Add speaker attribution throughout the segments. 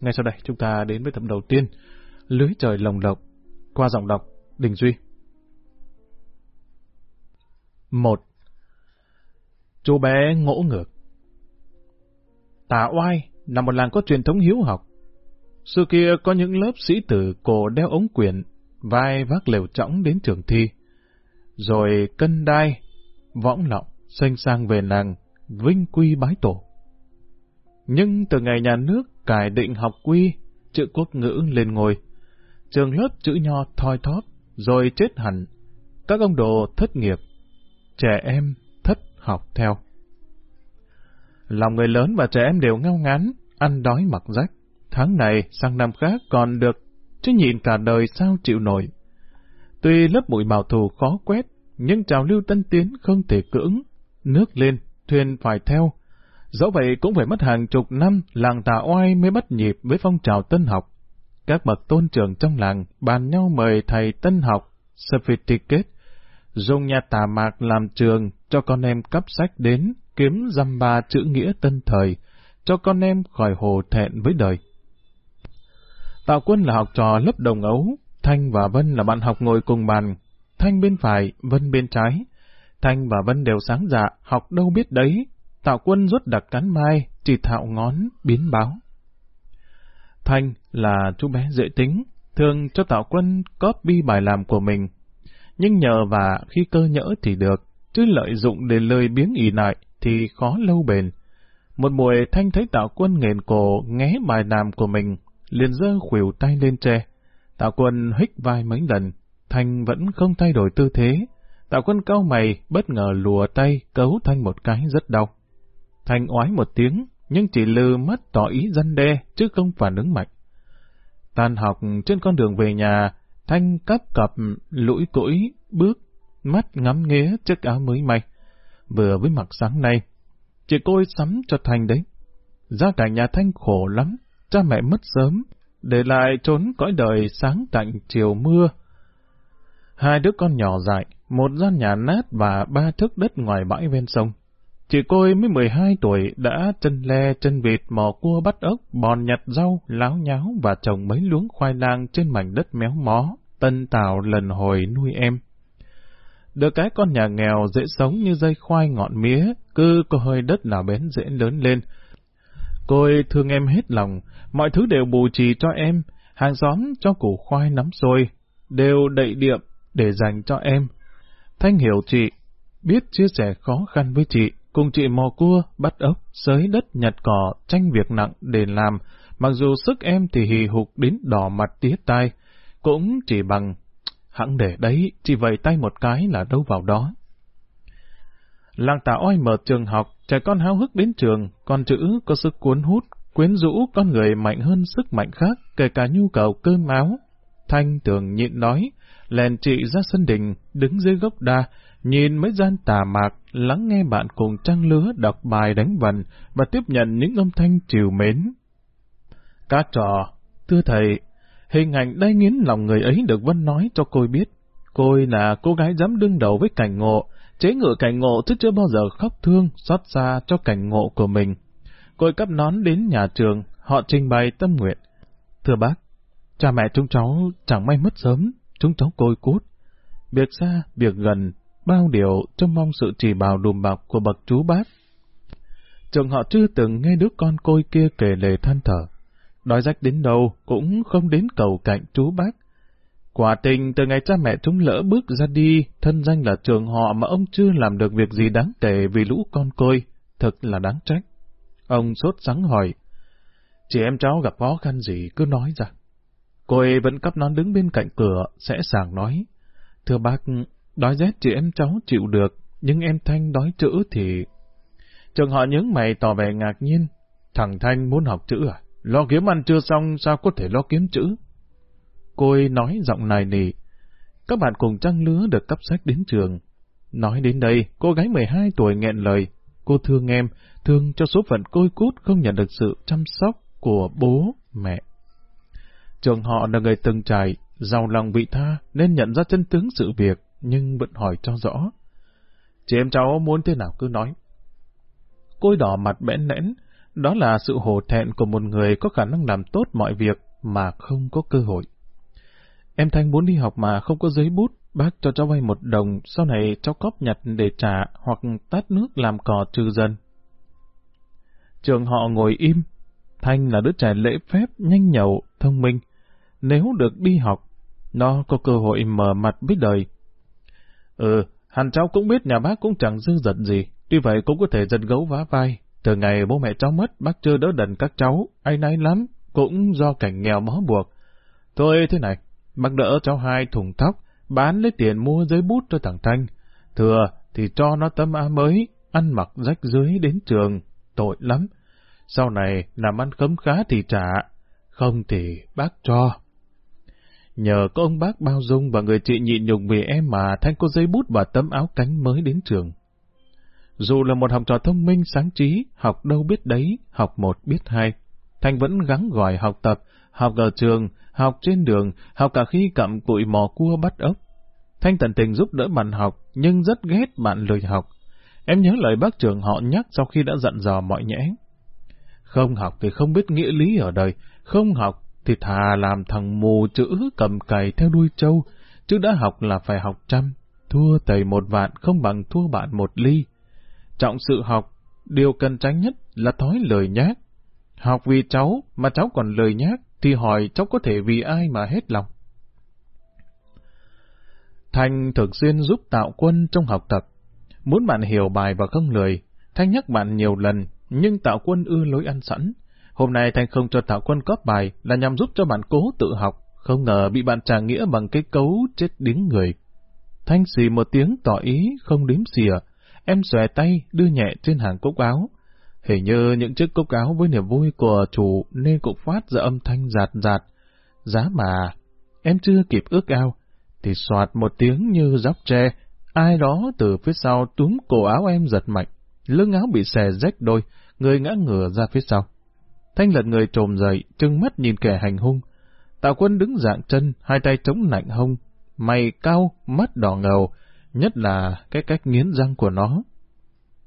Speaker 1: Ngay sau đây chúng ta đến với tập đầu tiên, Lưới trời lồng lộng qua giọng đọc Đình Duy. 1. Chú bé ngỗ ngược Tà Oai là một làng có truyền thống hiếu học. Xưa kia có những lớp sĩ tử cổ đeo ống quyển, vai vác lều trõng đến trường thi. Rồi cân đai, võng lọng, xanh sang về làng, vinh quy bái tổ. Nhưng từ ngày nhà nước cải định học quy, chữ quốc ngữ lên ngôi, trường lớp chữ nho thoi thóp, rồi chết hẳn. Các ông đồ thất nghiệp, trẻ em thất học theo. Lòng người lớn và trẻ em đều ngao ngán, ăn đói mặc rách. Tháng này sang năm khác còn được, chứ nhìn cả đời sao chịu nổi. Tuy lớp bụi bảo thù khó quét, nhưng trào lưu tân tiến không thể cưỡng. Nước lên, thuyền phải theo. Dẫu vậy cũng phải mất hàng chục năm làng tà oai mới bắt nhịp với phong trào tân học. Các bậc tôn trưởng trong làng bàn nhau mời thầy tân học, certificate, dùng nhà tà mạc làm trường cho con em cấp sách đến kiếm dăm ba chữ nghĩa tân thời, cho con em khỏi hồ thẹn với đời. Tạo quân là học trò lớp đồng ấu, Thanh và Vân là bạn học ngồi cùng bàn, Thanh bên phải, Vân bên trái. Thanh và Vân đều sáng dạ, học đâu biết đấy. Tạo quân rút đặc cắn mai, chỉ thạo ngón, biến báo. Thanh là chú bé dễ tính, thường cho Tạo quân copy bài làm của mình. Nhưng nhờ và khi cơ nhỡ thì được, chứ lợi dụng để lời biếng ỉ lại thì khó lâu bền. Một buổi Thanh thấy Tạo quân nghền cổ nghe bài làm của mình, liền dơ khuỷu tay lên tre. Tạo quân hích vai mấy lần, Thanh vẫn không thay đổi tư thế. Tạo quân cao mày, bất ngờ lùa tay, cấu Thanh một cái rất đau. Thanh oái một tiếng, nhưng chỉ lư mất tỏ ý dân đe, chứ không phản ứng mạnh. Tan học trên con đường về nhà, Thanh cắp cặp, lũi cũi, bước, mắt ngắm nghía chiếc áo mới may. Vừa với mặc sáng nay, chị cô sắm cho Thanh đấy. Gia cảnh nhà Thanh khổ lắm, cha mẹ mất sớm, để lại trốn cõi đời sáng tạnh chiều mưa. Hai đứa con nhỏ dại, một gian nhà nát và ba thước đất ngoài bãi ven sông. Chị côi mới 12 tuổi đã chân le, chân vịt, mò cua bắt ốc, bòn nhặt rau, láo nháo và trồng mấy luống khoai lang trên mảnh đất méo mó, tân tạo lần hồi nuôi em. Được cái con nhà nghèo dễ sống như dây khoai ngọn mía, cứ có hơi đất nào bén dễ lớn lên. Côi thương em hết lòng, mọi thứ đều bù trì cho em, hàng xóm cho củ khoai nắm xôi, đều đậy điệm để dành cho em. Thanh hiểu chị, biết chia sẻ khó khăn với chị, cùng chị mò cua, bắt ốc, sới đất nhặt cỏ, tranh việc nặng để làm, mặc dù sức em thì hì hục đến đỏ mặt tía tai, cũng chỉ bằng hẳn để đấy, chỉ vầy tay một cái là đâu vào đó. Làng tà oai mở trường học, trẻ con háo hức đến trường, con chữ có sức cuốn hút, quyến rũ con người mạnh hơn sức mạnh khác, kể cả nhu cầu cơm áo. Thanh thường nhịn nói, lèn chị ra sân đình, đứng dưới gốc đa, nhìn mấy gian tà mạc, lắng nghe bạn cùng trăng lứa đọc bài đánh vần và tiếp nhận những âm thanh chiều mến. Cá trò, thưa thầy, hình ảnh đay nghiến lòng người ấy được Vân nói cho cô biết. Cô là cô gái dám đương đầu với cảnh ngộ, chế ngự cảnh ngộ chứ chưa bao giờ khóc thương, xót xa cho cảnh ngộ của mình. Cô cắp nón đến nhà trường, họ trình bày tâm nguyện. Thưa bác, cha mẹ chúng cháu chẳng may mất sớm, chúng cháu côi cút. Việc xa, việc gần, bao điều trông mong sự chỉ bảo đùm bọc của bậc chú bác. Trường họ chưa từng nghe đứa con côi kia kể lề than thở. Đói rách đến đâu cũng không đến cầu cạnh chú bác. Quả tình từ ngày cha mẹ chúng lỡ bước ra đi, thân danh là trường họ mà ông chưa làm được việc gì đáng kể vì lũ con côi, thật là đáng trách. Ông sốt sắng hỏi, chị em cháu gặp khó khăn gì cứ nói ra. Cô ấy vẫn cắp nón đứng bên cạnh cửa, sẽ sàng nói. Thưa bác, đói rét chị em cháu chịu được, nhưng em Thanh đói chữ thì... Trường họ nhướng mày tỏ vẻ ngạc nhiên. Thằng Thanh muốn học chữ à? Lo kiếm ăn chưa xong sao có thể lo kiếm chữ? Cô ấy nói giọng này nỉ. Các bạn cùng trăng lứa được cấp sách đến trường. Nói đến đây, cô gái 12 tuổi nghẹn lời. Cô thương em, thương cho số phận côi cút không nhận được sự chăm sóc của bố, mẹ. Trường họ là người từng trải, giàu lòng vị tha nên nhận ra chân tướng sự việc, nhưng vẫn hỏi cho rõ. Chị em cháu muốn thế nào cứ nói. Côi đỏ mặt bẽn lẽn, đó là sự hổ thẹn của một người có khả năng làm tốt mọi việc mà không có cơ hội. Em Thanh muốn đi học mà không có giấy bút, bác cho cháu vay một đồng, sau này cháu cóp nhặt để trả hoặc tát nước làm cò trừ dần. Trường họ ngồi im, Thanh là đứa trẻ lễ phép, nhanh nhậu, thông minh. Nếu được đi học, nó có cơ hội mở mặt biết đời. Ừ, hẳn cháu cũng biết nhà bác cũng chẳng dư giật gì, tuy vậy cũng có thể giật gấu vá vai. Từ ngày bố mẹ cháu mất, bác chưa đỡ đần các cháu, ai nấy lắm, cũng do cảnh nghèo bó buộc. Thôi thế này, bác đỡ cháu hai thùng thóc, bán lấy tiền mua giấy bút cho thằng Thanh. Thừa thì cho nó tấm áo mới, ăn mặc rách dưới đến trường, tội lắm. Sau này làm ăn khấm khá thì trả, không thì bác cho. Nhờ có ông bác bao dung và người chị nhịn nhục vì em mà Thanh có giấy bút và tấm áo cánh mới đến trường. Dù là một học trò thông minh sáng trí, học đâu biết đấy, học một biết hai. Thanh vẫn gắng gọi học tập, học ở trường, học trên đường, học cả khi cặm cụi mò cua bắt ốc. Thanh tận tình giúp đỡ bạn học, nhưng rất ghét bạn lười học. Em nhớ lời bác trưởng họ nhắc sau khi đã dặn dò mọi nhẽ. Không học thì không biết nghĩa lý ở đời, không học thì thà làm thằng mù chữ cầm cày theo đuôi trâu, chứ đã học là phải học trăm, thua thầy một vạn không bằng thua bạn một ly. Trọng sự học, điều cần tránh nhất là thói lời nhác. Học vì cháu mà cháu còn lời nhác, thì hỏi cháu có thể vì ai mà hết lòng. Thành thường xuyên giúp tạo quân trong học tập. Muốn bạn hiểu bài và không lười, Thanh nhắc bạn nhiều lần, nhưng tạo quân ưa lối ăn sẵn. Hôm nay Thanh không cho tạo quân cóp bài là nhằm giúp cho bạn cố tự học, không ngờ bị bạn trả nghĩa bằng cái cấu chết điếng người. Thanh xì một tiếng tỏ ý, không đếm xìa. Em xòe tay, đưa nhẹ trên hàng cúc áo. Hình như những chiếc cúc áo với niềm vui của chủ nên cũng phát ra âm thanh giạt giạt. Giá mà, em chưa kịp ước ao, thì soạt một tiếng như dốc tre, ai đó từ phía sau túm cổ áo em giật mạnh, lưng áo bị xè rách đôi, người ngã ngửa ra phía sau. Thanh lật người trồm dậy, trưng mắt nhìn kẻ hành hung. Tạo quân đứng dạng chân, hai tay chống lạnh hông, mày cao, mắt đỏ ngầu, nhất là cái cách nghiến răng của nó.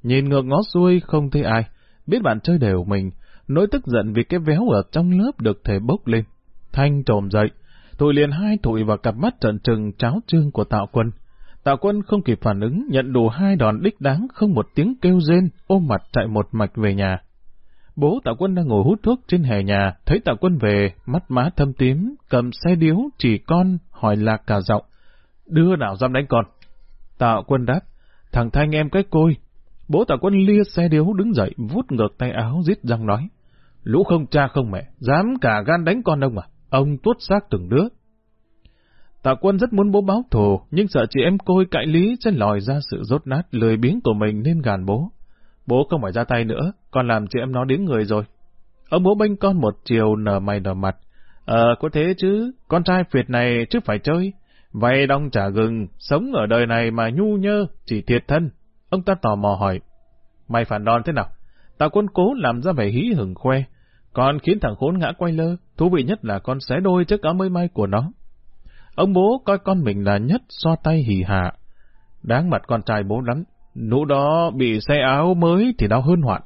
Speaker 1: Nhìn ngược ngó xuôi không thấy ai, biết bạn chơi đều mình, nỗi tức giận vì cái véo ở trong lớp được thể bốc lên. Thanh trồm dậy, thụi liền hai thụi vào cặp mắt trận trừng cháo trương của Tạo Quân. Tạo Quân không kịp phản ứng, nhận đủ hai đòn đích đáng không một tiếng kêu rên, ôm mặt chạy một mạch về nhà. Bố Tạ Quân đang ngồi hút thuốc trên hè nhà, thấy Tạ Quân về, mắt má thâm tím, cầm xe điếu, chỉ con, hỏi lạc cả giọng. Đưa nào dám đánh con. Tạ Quân đáp, thằng Thanh em cái côi. Bố Tạ Quân lia xe điếu đứng dậy, vút ngược tay áo, rít răng nói. Lũ không cha không mẹ, dám cả gan đánh con ông à? Ông tuốt xác từng đứa. Tạ quân rất muốn bố báo thù, nhưng sợ chị em côi cãi lý sẽ lòi ra sự rốt nát lười biếng của mình nên gàn bố. Bố không phải ra tay nữa, con làm chị em nó đến người rồi. Ông bố bênh con một chiều nở mày nở mặt. Ờ, có thế chứ, con trai phiệt này chứ phải chơi. Vay đong trả gừng, sống ở đời này mà nhu nhơ, chỉ thiệt thân. Ông ta tò mò hỏi, mày phản đòn thế nào? Tạ quân cố làm ra vẻ hí hửng khoe, còn khiến thằng khốn ngã quay lơ, thú vị nhất là con xé đôi chiếc áo mới may của nó. Ông bố coi con mình là nhất so tay hỉ hạ. Đáng mặt con trai bố lắm, nụ đó bị xe áo mới thì đau hơn hoạn.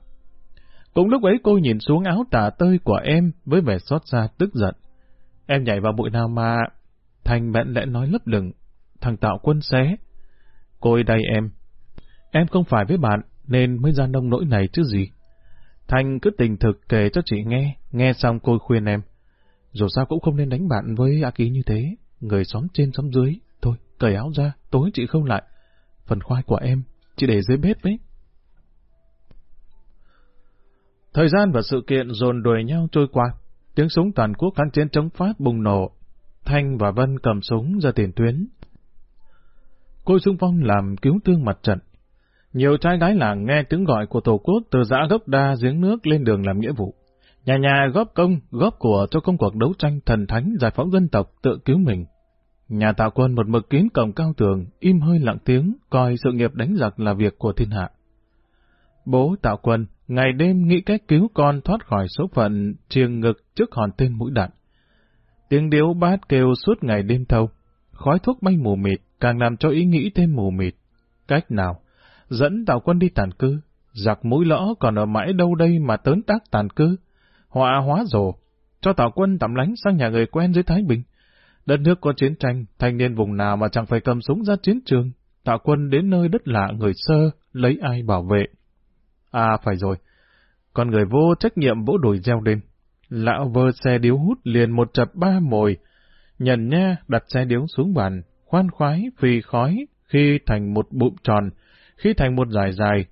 Speaker 1: Cũng lúc ấy cô nhìn xuống áo tả tơi của em với vẻ xót xa tức giận. Em nhảy vào bụi nào mà... Thành bẽn lẽ nói lấp lửng. Thằng Tạo quân xé. Cô đây em. Em không phải với bạn, nên mới ra nông nỗi này chứ gì. Thành cứ tình thực kể cho chị nghe, nghe xong cô khuyên em. Dù sao cũng không nên đánh bạn với A Ký như thế, người xóm trên xóm dưới. Thôi, cởi áo ra, tối chị không lại. Phần khoai của em, chị để dưới bếp ấy. Thời gian và sự kiện dồn đuổi nhau trôi qua. Tiếng súng toàn quốc kháng chiến chống Pháp bùng nổ. Thanh và Vân cầm súng ra tiền tuyến. Cô xung phong làm cứu thương mặt trận. Nhiều trai gái làng nghe tiếng gọi của Tổ quốc từ giã gốc đa giếng nước lên đường làm nghĩa vụ. Nhà nhà góp công, góp của cho công cuộc đấu tranh thần thánh giải phóng dân tộc tự cứu mình. Nhà tạo quân một mực kiến cổng cao tường, im hơi lặng tiếng, coi sự nghiệp đánh giặc là việc của thiên hạ. Bố tạo quân, ngày đêm nghĩ cách cứu con thoát khỏi số phận chiêng ngực trước hòn tên mũi đạn. Tiếng điếu bát kêu suốt ngày đêm thâu, khói thuốc bay mù mịt càng làm cho ý nghĩ thêm mù mịt. Cách nào? dẫn tàu quân đi tàn cư, giặc mũi lõ còn ở mãi đâu đây mà tớn tác tàn cư. Họa hóa rồ, cho tàu quân tạm lánh sang nhà người quen dưới Thái Bình. Đất nước có chiến tranh, thanh niên vùng nào mà chẳng phải cầm súng ra chiến trường. Tạo quân đến nơi đất lạ người sơ, lấy ai bảo vệ. À phải rồi, con người vô trách nhiệm vỗ đùi reo lên. Lão vơ xe điếu hút liền một chập ba mồi, nhận nha đặt xe điếu xuống bàn, khoan khoái, phi khói, khi thành một bụng tròn, khi thành một dài dài.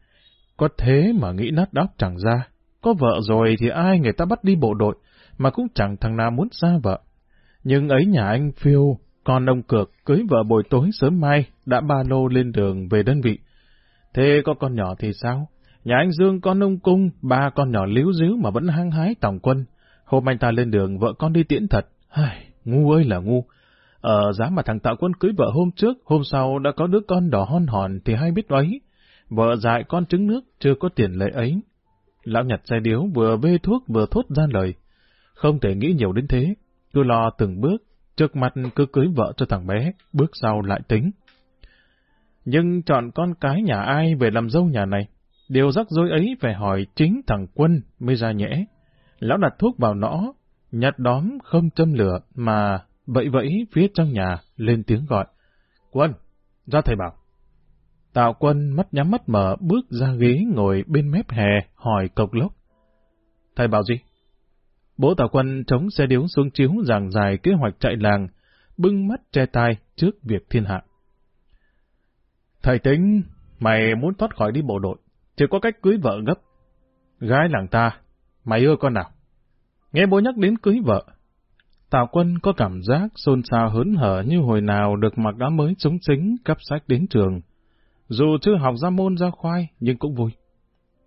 Speaker 1: Có thế mà nghĩ nát đóc chẳng ra. Có vợ rồi thì ai người ta bắt đi bộ đội, mà cũng chẳng thằng nào muốn xa vợ. Nhưng ấy nhà anh phiêu, con ông cược cưới vợ buổi tối sớm mai, đã ba lô lên đường về đơn vị. Thế có con nhỏ thì sao? Nhà anh Dương con ông cung, ba con nhỏ líu díu mà vẫn hăng hái tòng quân. Hôm anh ta lên đường, vợ con đi tiễn thật. Ai, ngu ơi là ngu. Ở giá mà thằng Tạo Quân cưới vợ hôm trước, hôm sau đã có đứa con đỏ hon hòn thì hay biết ấy. Vợ dại con trứng nước, chưa có tiền lệ ấy. Lão nhặt xe điếu vừa bê thuốc vừa thốt ra lời. Không thể nghĩ nhiều đến thế, cứ lo từng bước, trước mặt cứ cưới vợ cho thằng bé, bước sau lại tính. Nhưng chọn con cái nhà ai về làm dâu nhà này, điều rắc rối ấy phải hỏi chính thằng Quân mới ra nhẽ. Lão đặt thuốc vào nõ, nhặt đóm không châm lửa mà vẫy vẫy phía trong nhà lên tiếng gọi. Quân, ra thầy bảo. Tạo quân mắt nhắm mắt mở bước ra ghế ngồi bên mép hè hỏi cộc lốc. Thầy bảo gì? Bố Tào Quân chống xe điếu xuống chiếu giảng dài kế hoạch chạy làng, bưng mắt che tai trước việc thiên hạ. Thầy tính, mày muốn thoát khỏi đi bộ đội, chỉ có cách cưới vợ gấp. Gái làng ta, mày ưa con nào? Nghe bố nhắc đến cưới vợ, Tào Quân có cảm giác xôn xao hớn hở như hồi nào được mặc áo mới chống xính cấp sách đến trường. Dù chưa học ra môn ra khoai, nhưng cũng vui.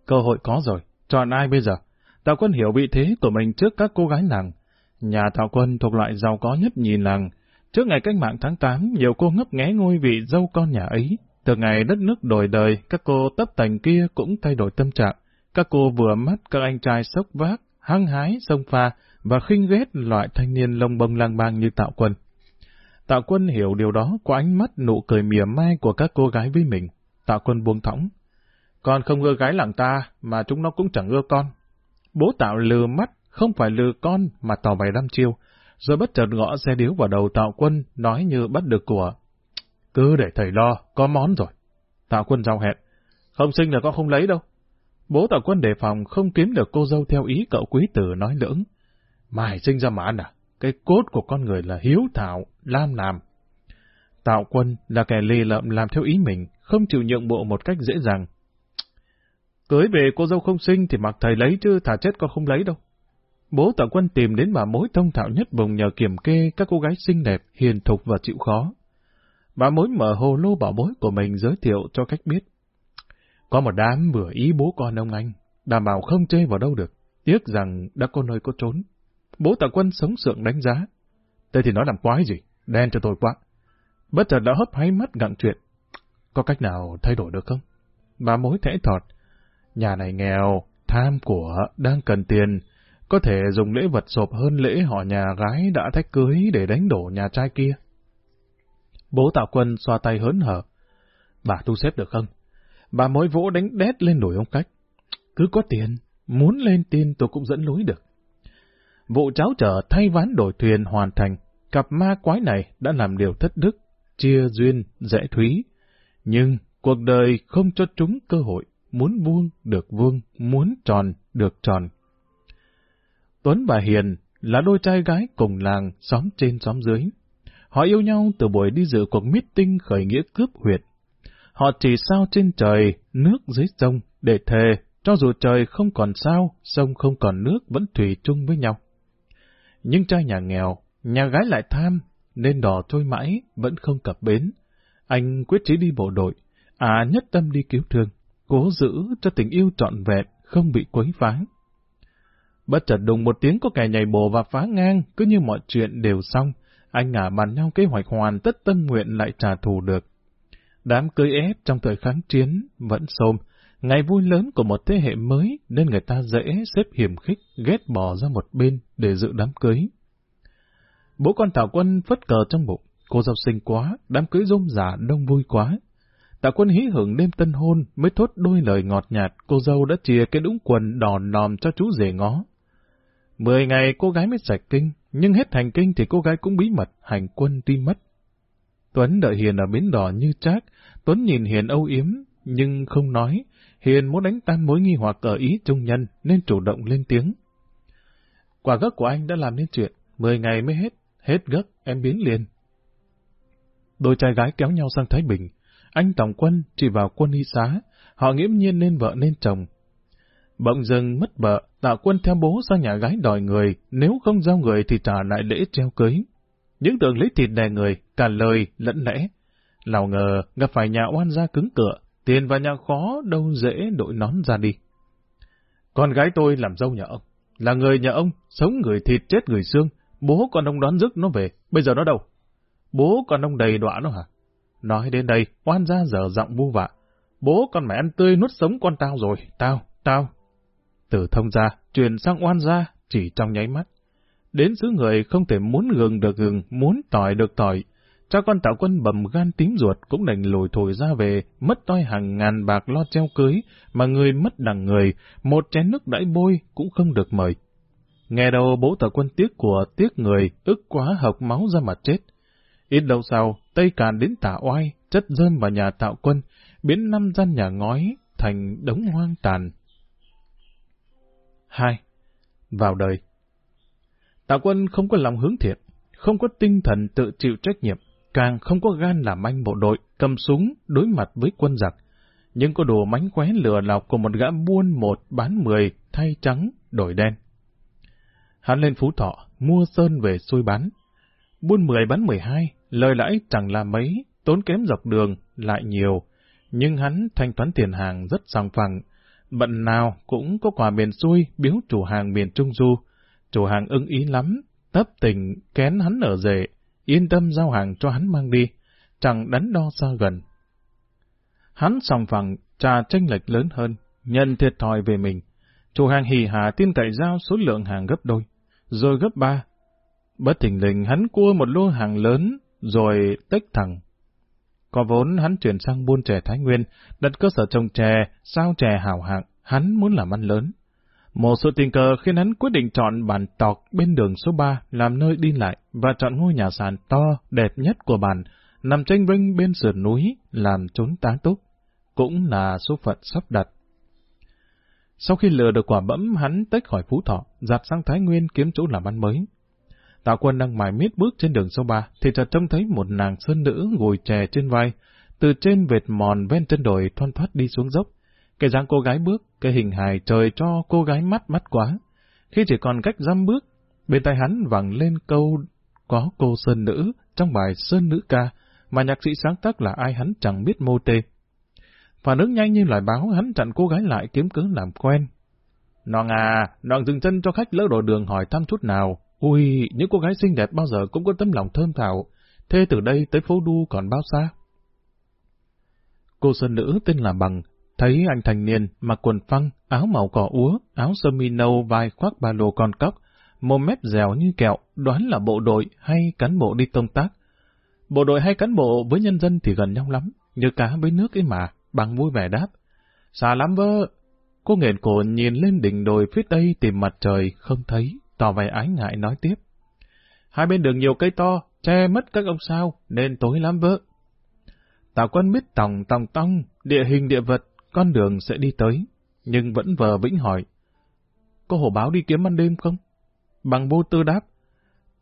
Speaker 1: Cơ hội có rồi, chọn ai bây giờ? Tào Quân hiểu vị thế của mình trước các cô gái làng. Nhà Tào Quân thuộc loại giàu có nhất nhìn làng. Trước ngày cách mạng tháng 8, nhiều cô ngấp nghé ngôi vị dâu con nhà ấy. Từ ngày đất nước đổi đời, các cô tấp thành kia cũng thay đổi tâm trạng. Các cô vừa mắt các anh trai sốc vác, hăng hái, sông pha và khinh ghét loại thanh niên lông bông lang bang như Tạo Quân. Tạo Quân hiểu điều đó qua ánh mắt nụ cười mỉa mai của các cô gái với mình. Tạo Quân buông thõng. Con không ưa gái làng ta, mà chúng nó cũng chẳng ưa con. Bố Tạo lừa mắt, không phải lừa con mà tỏ vài đăm chiêu, rồi bất chợt gõ xe điếu vào đầu Tạo Quân, nói như bắt được của. Cứ để thầy lo, có món rồi. Tạo Quân giao hẹn. Không sinh là con không lấy đâu. Bố Tạo Quân đề phòng không kiếm được cô dâu theo ý cậu quý tử nói lưỡng. Mày sinh ra mà ăn à? Cái cốt của con người là hiếu thảo, lam làm. Tạo Quân là kẻ lì lợm làm theo ý mình, không chịu nhượng bộ một cách dễ dàng. Cưới về cô dâu không sinh thì mặc thầy lấy chứ thả chết con không lấy đâu. Bố Tạo Quân tìm đến bà mối thông thạo nhất vùng nhờ kiểm kê các cô gái xinh đẹp, hiền thục và chịu khó. Bà mối mở hồ lô bảo bối của mình giới thiệu cho cách biết. Có một đám vừa ý bố con ông anh, đảm bảo không chê vào đâu được, tiếc rằng đã có nơi có trốn. Bố tạ quân sống sượng đánh giá. Thế thì nói làm quái gì, đen cho tôi quá. Bất chợt đã hấp hay mắt gặng chuyện. Có cách nào thay đổi được không? Bà mối thẽ thọt. Nhà này nghèo, tham của, đang cần tiền. Có thể dùng lễ vật sộp hơn lễ họ nhà gái đã thách cưới để đánh đổ nhà trai kia. Bố Tạo Quân xoa tay hớn hở. Bà thu xếp được không? Bà mối vỗ đánh đét lên nổi ông cách. Cứ có tiền, muốn lên tin tôi cũng dẫn lối được. Vụ cháu trở thay ván đổi thuyền hoàn thành, cặp ma quái này đã làm điều thất đức, chia duyên, dễ thúy. Nhưng cuộc đời không cho chúng cơ hội, muốn vuông được vuông, muốn tròn được tròn. Tuấn và Hiền là đôi trai gái cùng làng, xóm trên xóm dưới. Họ yêu nhau từ buổi đi dự cuộc meeting khởi nghĩa cướp huyệt. Họ chỉ sao trên trời, nước dưới sông, để thề, cho dù trời không còn sao, sông không còn nước vẫn thủy chung với nhau. Nhưng trai nhà nghèo, nhà gái lại tham, nên đò trôi mãi, vẫn không cập bến. Anh quyết chí đi bộ đội, à nhất tâm đi cứu thương, cố giữ cho tình yêu trọn vẹn, không bị quấy phá. Bất chợt đùng một tiếng có kẻ nhảy bổ và phá ngang, cứ như mọi chuyện đều xong, anh ngả bàn nhau kế hoạch hoàn tất tâm nguyện lại trả thù được. Đám cưới ép trong thời kháng chiến vẫn xôm, ngày vui lớn của một thế hệ mới nên người ta dễ xếp hiểm khích, ghét bỏ ra một bên để dự đám cưới. Bố con Thảo Quân phất cờ trong bụng, cô dâu xinh quá, đám cưới rôm rả đông vui quá. Tạ quân hí hưởng đêm tân hôn mới thốt đôi lời ngọt nhạt, cô dâu đã chia cái đũng quần đỏ nòm cho chú rể ngó. Mười ngày cô gái mới sạch kinh, nhưng hết hành kinh thì cô gái cũng bí mật, hành quân tuy mất. Tuấn đợi Hiền ở bến đỏ như trác, Tuấn nhìn Hiền âu yếm, nhưng không nói. Hiền muốn đánh tan mối nghi hoặc ở ý trung nhân, nên chủ động lên tiếng. Quả gấc của anh đã làm nên chuyện, mười ngày mới hết, hết gấc em biến liền. Đôi trai gái kéo nhau sang Thái Bình, anh Tổng quân chỉ vào quân y xá, họ nghiễm nhiên nên vợ nên chồng. Bỗng dưng mất vợ, tạ quân theo bố sang nhà gái đòi người, nếu không giao người thì trả lại lễ treo cưới. Những tưởng lấy thịt đè người, cả lời lẫn lẽ. Lào ngờ gặp phải nhà oan gia cứng cửa, tiền và nhà khó đâu dễ đội nón ra đi. Con gái tôi làm dâu nhà ông, là người nhà ông, sống người thịt chết người xương, bố con ông đón rước nó về, bây giờ nó đâu? Bố con ông đầy đọa nó hả? Nói đến đây, oan gia dở giọng vu vạ. Bố con mẹ ăn tươi nuốt sống con tao rồi, tao, tao. Từ thông gia, chuyển sang oan gia, chỉ trong nháy mắt. Đến xứ người không thể muốn gừng được gừng, muốn tỏi được tỏi. Cha con tạo quân bầm gan tím ruột cũng đành lùi thổi ra về, mất toi hàng ngàn bạc lo treo cưới, mà người mất đằng người, một chén nước đãi bôi cũng không được mời. Nghe đầu bố tạo quân tiếc của tiếc người, ức quá học máu ra mặt chết. Ít lâu sau, Tây Càn đến tả oai, chất dơm vào nhà tạo quân, biến năm gian nhà ngói thành đống hoang tàn. 2. Vào đời Tạ quân không có lòng hướng thiện, không có tinh thần tự chịu trách nhiệm, càng không có gan làm anh bộ đội, cầm súng, đối mặt với quân giặc. Nhưng có đồ mánh khóe lừa lọc của một gã buôn một bán mười, thay trắng, đổi đen. Hắn lên Phú Thọ, mua sơn về xuôi bán. Buôn mười bán mười hai, lời lãi chẳng là mấy, tốn kém dọc đường, lại nhiều. Nhưng hắn thanh toán tiền hàng rất sòng phẳng. Bận nào cũng có quà miền xuôi biếu chủ hàng miền Trung Du. Chủ hàng ưng ý lắm, tấp tình kén hắn ở rể, yên tâm giao hàng cho hắn mang đi, chẳng đắn đo xa gần. Hắn sòng phẳng, trà tranh lệch lớn hơn, nhận thiệt thòi về mình. Chủ hàng hì hà tin cậy giao số lượng hàng gấp đôi, rồi gấp ba. Bất thình lình hắn cua một lô hàng lớn, rồi tách thẳng. Có vốn hắn chuyển sang buôn chè Thái Nguyên, đặt cơ sở trồng chè, sao chè hào hạng, hắn muốn làm ăn lớn. Một sự tình cờ khiến hắn quyết định chọn bản tọc bên đường số 3 làm nơi đi lại và chọn ngôi nhà sàn to, đẹp nhất của bản, nằm tranh vinh bên sườn núi, làm trốn tá túc. Cũng là số phận sắp đặt. Sau khi lừa được quả bẫm, hắn tách khỏi Phú Thọ, giặt sang Thái Nguyên kiếm chỗ làm ăn mới. Tạ quân đang mải miết bước trên đường số 3, thì chợt trông thấy một nàng sơn nữ ngồi chè trên vai, từ trên vệt mòn ven chân đồi thoăn thoát đi xuống dốc. Cái dáng cô gái bước, cái hình hài trời cho cô gái mắt mắt quá. Khi chỉ còn cách dăm bước, bên tay hắn vẳng lên câu có cô sơn nữ trong bài Sơn Nữ Ca, mà nhạc sĩ sáng tác là ai hắn chẳng biết mô tê. Phản ứng nhanh như loài báo, hắn chặn cô gái lại kiếm cớ làm quen. Nọng à, nọng dừng chân cho khách lỡ đổ đường hỏi thăm chút nào. Ui, những cô gái xinh đẹp bao giờ cũng có tấm lòng thơm thảo. Thế từ đây tới phố đu còn bao xa? Cô sơn nữ tên là Bằng, thấy anh thành niên mặc quần phăng, áo màu cỏ úa, áo sơ mi nâu vai khoác ba lô con cóc, mồm mép dẻo như kẹo, đoán là bộ đội hay cán bộ đi công tác. Bộ đội hay cán bộ với nhân dân thì gần nhau lắm, như cá với nước ấy mà, bằng vui vẻ đáp. Xa lắm vơ! Cô nghẹn cổ nhìn lên đỉnh đồi phía tây tìm mặt trời, không thấy, tỏ vẻ ái ngại nói tiếp. Hai bên đường nhiều cây to, che mất các ông sao, nên tối lắm vợ. Tào quân biết tòng tòng tong, địa hình địa vật, con đường sẽ đi tới, nhưng vẫn vờ vĩnh hỏi. Có hổ báo đi kiếm ăn đêm không? Bằng vô tư đáp.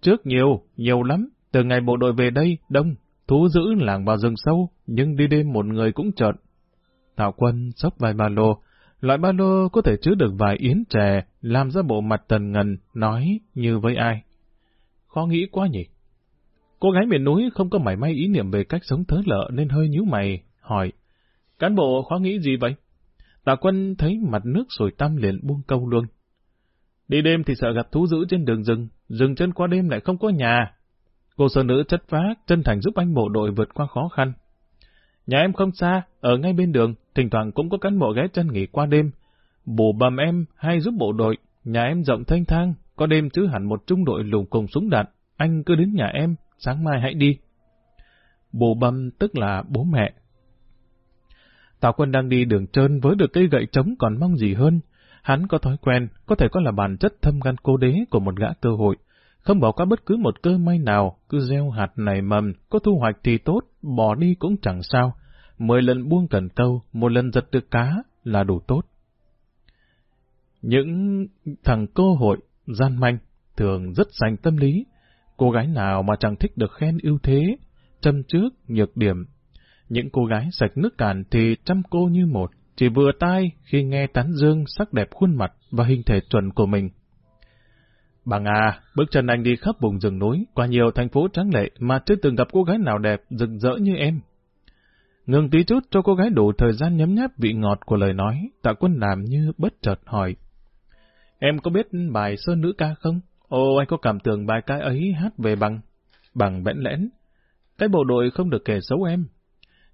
Speaker 1: Trước nhiều, nhiều lắm, từ ngày bộ đội về đây, đông, thú giữ làng vào rừng sâu, nhưng đi đêm một người cũng chợt. Tào quân sốc vài ba lô, loại ba lô có thể chứa được vài yến chè, làm ra bộ mặt tần ngần, nói như với ai. Khó nghĩ quá nhỉ? Cô gái miền núi không có mảy may ý niệm về cách sống thớ lợ nên hơi nhíu mày, hỏi. Cán bộ khó nghĩ gì vậy? Tạ quân thấy mặt nước sồi tăm liền buông câu luôn. Đi đêm thì sợ gặp thú dữ trên đường rừng, rừng chân qua đêm lại không có nhà. Cô sơ nữ chất phác, chân thành giúp anh bộ đội vượt qua khó khăn. Nhà em không xa, ở ngay bên đường, thỉnh thoảng cũng có cán bộ ghé chân nghỉ qua đêm. Bù bầm em hay giúp bộ đội, nhà em rộng thanh thang, có đêm chứ hẳn một trung đội lùng cùng súng đạn, anh cứ đến nhà em, sáng mai hãy đi. Bù bầm tức là bố mẹ. Tào quân đang đi đường trơn với được cây gậy trống còn mong gì hơn. Hắn có thói quen, có thể có là bản chất thâm gan cô đế của một gã cơ hội. Không bỏ qua bất cứ một cơ may nào, cứ gieo hạt này mầm, có thu hoạch thì tốt, bỏ đi cũng chẳng sao. Mười lần buông cần câu, một lần giật được cá là đủ tốt. Những thằng cơ hội, gian manh, thường rất dành tâm lý. Cô gái nào mà chẳng thích được khen ưu thế, châm trước, nhược điểm. Những cô gái sạch nước cạn thì chăm cô như một, chỉ vừa tai khi nghe tán dương sắc đẹp khuôn mặt và hình thể chuẩn của mình. Bằng à, bước chân anh đi khắp vùng rừng núi, qua nhiều thành phố trắng lệ mà chưa từng gặp cô gái nào đẹp, rực rỡ như em. Ngừng tí chút cho cô gái đủ thời gian nhấm nháp vị ngọt của lời nói, tạ quân làm như bất chợt hỏi. Em có biết bài Sơn Nữ ca không? Ồ, anh có cảm tưởng bài ca ấy hát về bằng, bằng bẽn lẽn. Cái bộ đội không được kể xấu em.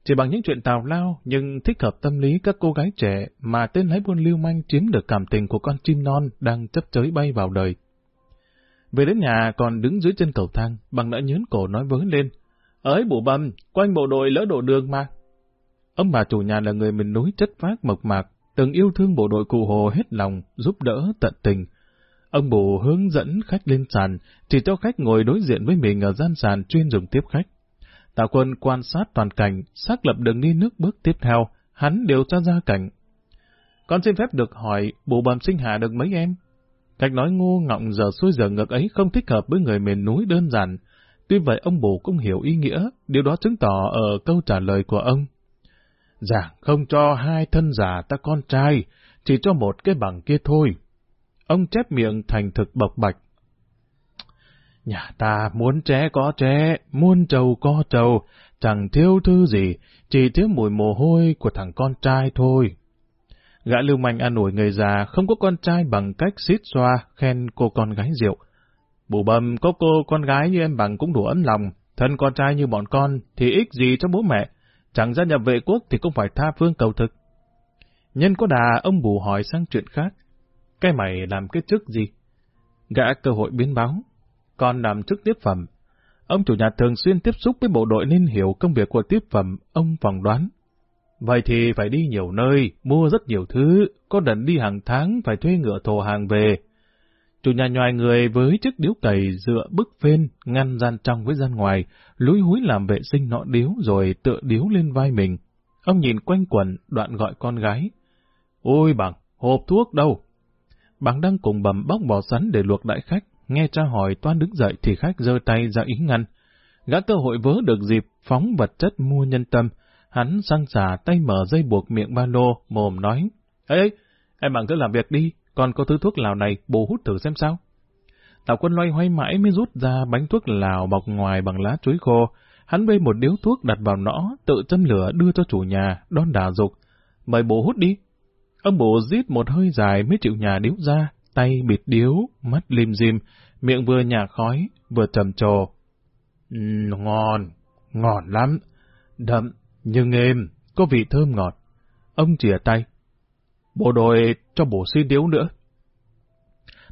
Speaker 1: Chỉ bằng những chuyện tào lao nhưng thích hợp tâm lý các cô gái trẻ mà tên lái buôn lưu manh chiếm được cảm tình của con chim non đang chấp chới bay vào đời. Về đến nhà còn đứng dưới chân cầu thang, bằng đã nhớn cổ nói với lên. Ơi bụ bầm, quanh bộ đội lỡ đổ đường mà. Ông bà chủ nhà là người miền núi chất phác mộc mạc, từng yêu thương bộ đội cụ hồ hết lòng, giúp đỡ tận tình. Ông bù hướng dẫn khách lên sàn, chỉ cho khách ngồi đối diện với mình ở gian sàn chuyên dùng tiếp khách. Tào quân quan sát toàn cảnh, xác lập đường đi nước bước tiếp theo, hắn điều tra ra cảnh. Con xin phép được hỏi, bù bầm sinh hạ được mấy em? Cách nói ngu ngọng giờ xuôi giờ ngược ấy không thích hợp với người miền núi đơn giản. Tuy vậy ông bù cũng hiểu ý nghĩa, điều đó chứng tỏ ở câu trả lời của ông. Giảng không cho hai thân giả ta con trai, chỉ cho một cái bằng kia thôi. Ông chép miệng thành thực bộc bạch. Nhà ta muốn trẻ có trẻ, muốn trầu có trầu, chẳng thiếu thứ gì, chỉ thiếu mùi mồ hôi của thằng con trai thôi. Gã lưu manh an ủi người già không có con trai bằng cách xít xoa, khen cô con gái rượu. Bù bầm có cô con gái như em bằng cũng đủ ấm lòng, thân con trai như bọn con thì ích gì cho bố mẹ, chẳng gia nhập vệ quốc thì cũng phải tha phương cầu thực. Nhân có đà, ông bù hỏi sang chuyện khác. Cái mày làm cái chức gì? Gã cơ hội biến báo. Còn làm chức tiếp phẩm. Ông chủ nhà thường xuyên tiếp xúc với bộ đội nên hiểu công việc của tiếp phẩm, ông phỏng đoán. Vậy thì phải đi nhiều nơi, mua rất nhiều thứ, có đần đi hàng tháng phải thuê ngựa thổ hàng về. Chủ nhà nhòi người với chiếc điếu cày dựa bức phên, ngăn gian trong với gian ngoài, lúi húi làm vệ sinh nọ điếu rồi tựa điếu lên vai mình. Ông nhìn quanh quẩn, đoạn gọi con gái. Ôi bằng, hộp thuốc đâu? Bằng đang cùng bầm bóc bò sắn để luộc đại khách, nghe cha hỏi toan đứng dậy thì khách giơ tay ra ý ngăn. Gã cơ hội vớ được dịp phóng vật chất mua nhân tâm, hắn sang xà tay mở dây buộc miệng ba lô, mồm nói. Ê, em bằng cứ làm việc đi, còn có thứ thuốc lào này bù hút thử xem sao. Tào quân loay hoay mãi mới rút ra bánh thuốc lào bọc ngoài bằng lá chuối khô. Hắn bê một điếu thuốc đặt vào nõ, tự châm lửa đưa cho chủ nhà, đón đà dục. Mời bố hút đi. Ông bố rít một hơi dài mới chịu nhà điếu ra, tay bịt điếu, mắt lim dim, miệng vừa nhả khói, vừa trầm trồ. Ừ, ngon, ngon lắm, đậm, nhưng êm, có vị thơm ngọt. Ông chìa tay. Bộ đội cho bổ xin điếu nữa.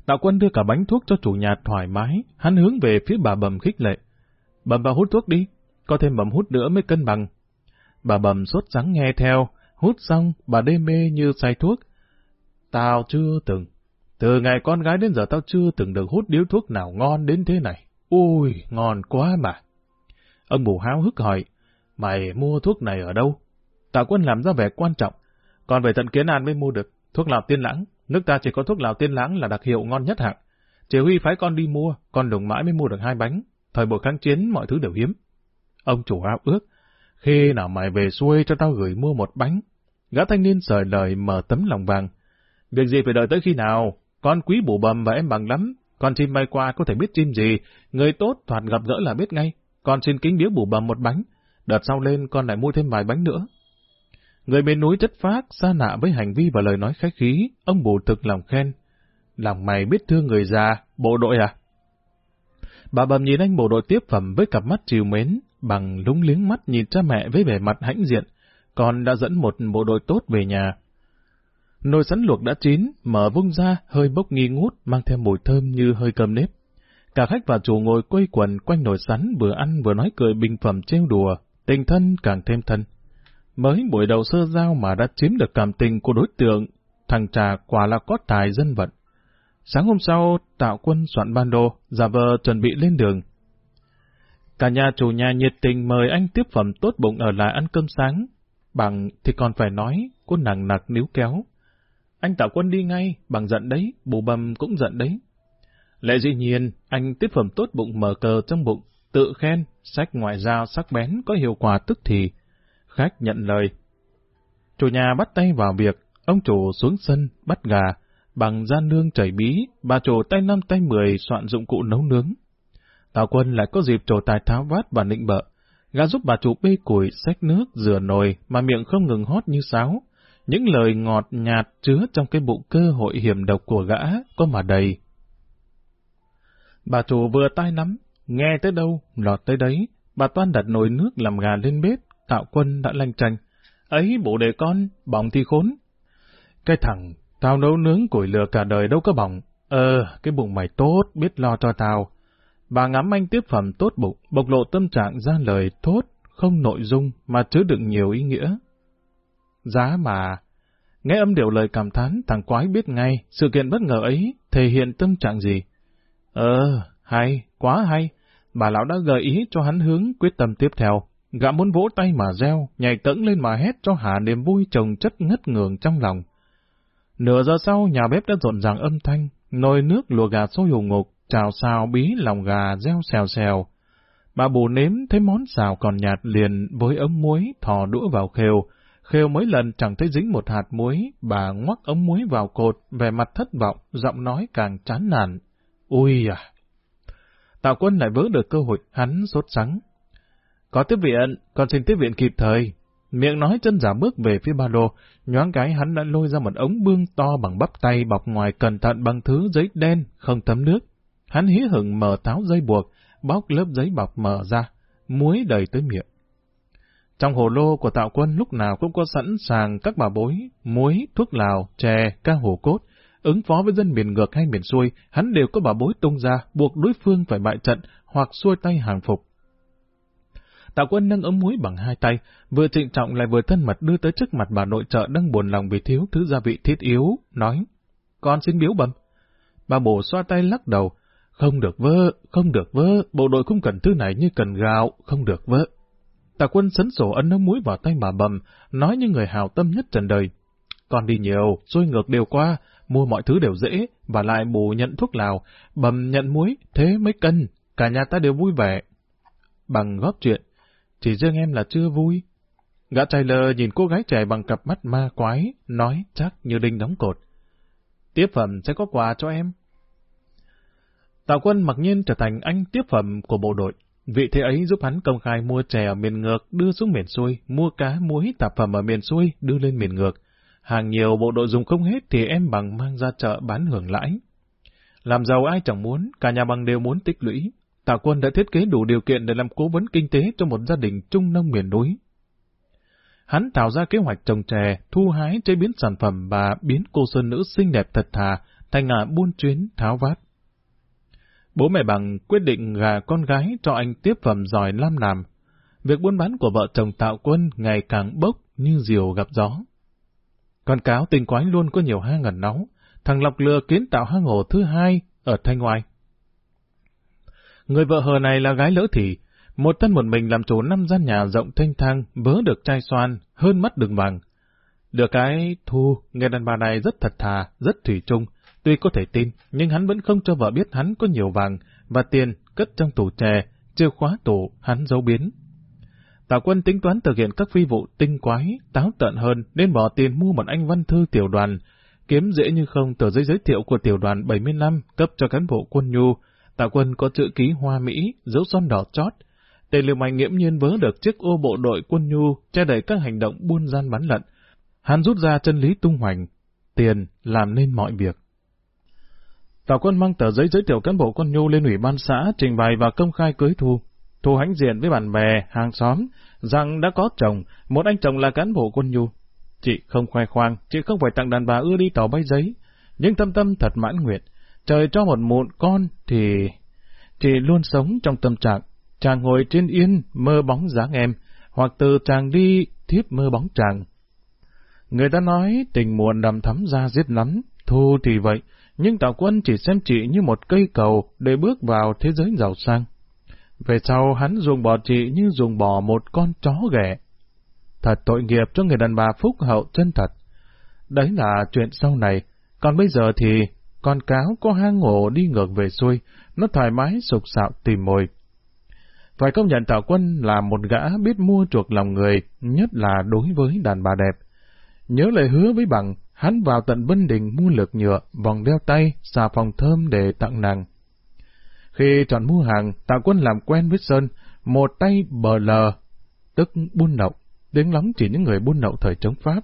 Speaker 1: Đạo quân đưa cả bánh thuốc cho chủ nhà thoải mái, hắn hướng về phía bà bầm khích lệ. Bầm vào hút thuốc đi, có thêm bầm hút nữa mới cân bằng. Bà bầm sốt sắng nghe theo, hút xong bà đê mê như say thuốc. Tao chưa từng, từ ngày con gái đến giờ tao chưa từng được hút điếu thuốc nào ngon đến thế này. Ôi, ngon quá mà. Ông bù háo hức hỏi, mày mua thuốc này ở đâu? Tạ quân làm ra vẻ quan trọng, còn về tận kiến an mới mua được. Thuốc lào tiên lãng, nước ta chỉ có thuốc lào tiên lãng là đặc hiệu ngon nhất hạng. Chỉ huy phái con đi mua, con đồng mãi mới mua được hai bánh. Thời buổi kháng chiến mọi thứ đều hiếm. Ông chủ ao ước, khi nào mày về xuôi cho tao gửi mua một bánh. Gã thanh niên sời lời mở tấm lòng vàng. Việc gì phải đợi tới khi nào? Con quý bù bầm và em bằng lắm. Con chim bay qua có thể biết chim gì. Người tốt thoạt gặp gỡ là biết ngay. Con xin kính biếu bù bầm một bánh. Đợt sau lên con lại mua thêm vài bánh nữa. Người bên núi chất phác, xa nạ với hành vi và lời nói khách khí, ông bù thực lòng khen. Lòng mày biết thương người già, bộ đội à? Bà bầm nhìn anh bộ đội tiếp phẩm với cặp mắt chiều mến, bằng lúng liếng mắt nhìn cha mẹ với vẻ mặt hãnh diện, còn đã dẫn một bộ đội tốt về nhà. Nồi sắn luộc đã chín, mở vung ra, hơi bốc nghi ngút, mang theo mùi thơm như hơi cơm nếp. Cả khách và chủ ngồi quây quần quanh nồi sắn vừa ăn vừa nói cười bình phẩm trêu đùa, tình thân càng thêm thân. mới buổi đầu sơ giao mà đã chiếm được cảm tình của đối tượng, thằng trà quả là có tài dân vận. Sáng hôm sau, tạo quân soạn ban đồ, giả vờ chuẩn bị lên đường. Cả nhà chủ nhà nhiệt tình mời anh tiếp phẩm tốt bụng ở lại ăn cơm sáng. Bằng thì còn phải nói, cô nặng nặc níu kéo. Anh tạo quân đi ngay, bằng giận đấy, bù bầm cũng giận đấy. Lẽ dĩ nhiên, anh tiếp phẩm tốt bụng mở cờ trong bụng, tự khen, sách ngoại giao sắc bén có hiệu quả tức thì. Khách nhận lời. Chủ nhà bắt tay vào việc, ông chủ xuống sân, bắt gà, bằng gian nương chảy bí, bà chủ tay năm tay mười soạn dụng cụ nấu nướng. Tào quân lại có dịp trổ tài tháo vát và nịnh bợ. Gã giúp bà chủ bê củi, xách nước, rửa nồi, mà miệng không ngừng hót như sáo. Những lời ngọt nhạt chứa trong cái bụng cơ hội hiểm độc của gã có mà đầy. Bà chủ vừa tay nắm, nghe tới đâu, lọt tới đấy. Bà toan đặt nồi nước làm gà lên bếp, tạo quân đã lanh tranh. Ấy bộ đề con, bỏng thì khốn. Cái thằng, tao nấu nướng củi lửa cả đời đâu có bỏng. Ờ, cái bụng mày tốt, biết lo cho tao. Bà ngắm anh tiếp phẩm tốt bụng, bộc lộ tâm trạng ra lời tốt, không nội dung mà chứa đựng nhiều ý nghĩa. Giá mà... Nghe âm điệu lời cảm thán, thằng quái biết ngay sự kiện bất ngờ ấy thể hiện tâm trạng gì. Ờ, hay, quá hay. Bà lão đã gợi ý cho hắn hướng quyết tâm tiếp theo. Gã muốn vỗ tay mà reo, nhảy tẫng lên mà hét cho hà niềm vui chồng chất ngất ngường trong lòng. Nửa giờ sau, nhà bếp đã rộn ràng âm thanh, nồi nước lùa gà sôi hùng ngục, chào xào bí lòng gà reo xèo xèo. Bà bù nếm thấy món xào còn nhạt liền với ống muối thò đũa vào khều. Khều mấy lần chẳng thấy dính một hạt muối, bà ngoắc ống muối vào cột, vẻ mặt thất vọng, giọng nói càng chán nản. Ui à! Tạo quân lại vỡ được cơ hội, hắn sốt sắng. Có tiếp viện, con xin tiếp viện kịp thời. Miệng nói chân giả bước về phía ba lô, nhoáng cái hắn đã lôi ra một ống bương to bằng bắp tay bọc ngoài cẩn thận bằng thứ giấy đen, không thấm nước. Hắn hí hửng mở tháo dây buộc, bóc lớp giấy bọc mở ra, muối đầy tới miệng. Trong hồ lô của tạo quân lúc nào cũng có sẵn sàng các bà bối, muối, thuốc lào, chè, ca hồ cốt. Ứng phó với dân miền ngược hay miền xuôi, hắn đều có bà bối tung ra, buộc đối phương phải bại trận hoặc xuôi tay hàng phục. Tạo quân nâng ống muối bằng hai tay, vừa trịnh trọng lại vừa thân mật đưa tới trước mặt bà nội trợ đang buồn lòng vì thiếu thứ gia vị thiết yếu, nói, con xin biếu bầm. Bà bổ xoa tay lắc đầu, không được vơ, không được vơ, bộ đội không cần thứ này như cần gạo, không được vơ. Tạ quân sấn sổ ấn ống muối vào tay bà bầm, nói như người hào tâm nhất trần đời. Con đi nhiều, xôi ngược đều qua, mua mọi thứ đều dễ, và lại bù nhận thuốc lào, bầm nhận muối, thế mấy cân, cả nhà ta đều vui vẻ. Bằng góp chuyện, chỉ riêng em là chưa vui. Gã trai lơ nhìn cô gái trẻ bằng cặp mắt ma quái, nói chắc như đinh đóng cột. Tiếp phẩm sẽ có quà cho em. Tào quân mặc nhiên trở thành anh tiếp phẩm của bộ đội. Vị thế ấy giúp hắn công khai mua chè ở miền ngược đưa xuống miền xuôi, mua cá muối tạp phẩm ở miền xuôi đưa lên miền ngược. Hàng nhiều bộ đội dùng không hết thì em bằng mang ra chợ bán hưởng lãi. Làm giàu ai chẳng muốn, cả nhà bằng đều muốn tích lũy. Tạ quân đã thiết kế đủ điều kiện để làm cố vấn kinh tế cho một gia đình trung nông miền núi. Hắn tạo ra kế hoạch trồng chè, thu hái chế biến sản phẩm và biến cô sơn nữ xinh đẹp thật thà thành ngả buôn chuyến tháo vát. Bố mẹ bằng quyết định gà con gái cho anh tiếp phẩm giỏi lam làm. Việc buôn bán của vợ chồng tạo quân ngày càng bốc như diều gặp gió. Con cáo tình quái luôn có nhiều hang ngẩn nóng, thằng Lọc lừa kiến tạo hang ổ thứ hai ở Thanh ngoài. Người vợ hờ này là gái lỡ thị, một thân một mình làm chủ năm gian nhà rộng thanh thang, vớ được trai xoan, hơn mắt đường vàng. Được cái thu, nghe đàn bà này rất thật thà, rất thủy chung, tuy có thể tin, nhưng hắn vẫn không cho vợ biết hắn có nhiều vàng và tiền cất trong tủ chè, chưa khóa tủ, hắn giấu biến. Tào quân tính toán thực hiện các phi vụ tinh quái, táo tận hơn nên bỏ tiền mua một anh văn thư tiểu đoàn, kiếm dễ như không tờ giấy giới thiệu của tiểu đoàn 75 cấp cho cán bộ quân nhu. Tào quân có chữ ký hoa Mỹ, dấu son đỏ chót. Tề liều mày nghiễm nhiên vớ được chiếc ô bộ đội quân nhu, che đẩy các hành động buôn gian bắn lận. Hắn rút ra chân lý tung hoành, tiền làm nên mọi việc. Tào quân mang tờ giấy giới thiệu cán bộ quân nhu lên ủy ban xã trình bày và công khai cưới thu. Thu hãnh diện với bạn bè, hàng xóm, rằng đã có chồng, một anh chồng là cán bộ quân nhu. Chị không khoe khoang, chị không phải tặng đàn bà ưa đi tàu bay giấy, nhưng tâm tâm thật mãn nguyện. Trời cho một mụn con thì... Chị luôn sống trong tâm trạng, chàng ngồi trên yên, mơ bóng dáng em, hoặc từ chàng đi, thiếp mơ bóng chàng. Người ta nói tình muộn đầm thắm ra giết lắm, thu thì vậy, nhưng Tào Quân chỉ xem chị như một cây cầu để bước vào thế giới giàu sang. Về sau hắn dùng bỏ chị như dùng bỏ một con chó ghẻ. Thật tội nghiệp cho người đàn bà phúc hậu chân thật. Đấy là chuyện sau này, còn bây giờ thì con cáo có hang ổ đi ngược về xuôi, nó thoải mái sục sạo tìm mồi. Phải công nhận Tào Quân là một gã biết mua chuộc lòng người, nhất là đối với đàn bà đẹp. Nhớ lời hứa với bằng, hắn vào tận Vân Đình mua lược nhựa, vòng đeo tay, xà phòng thơm để tặng nàng. Khi chọn mua hàng, Tạ Quân làm quen với Sơn, một tay bờ lờ, tức buôn lậu, tiếng lóng chỉ những người buôn lậu thời chống Pháp.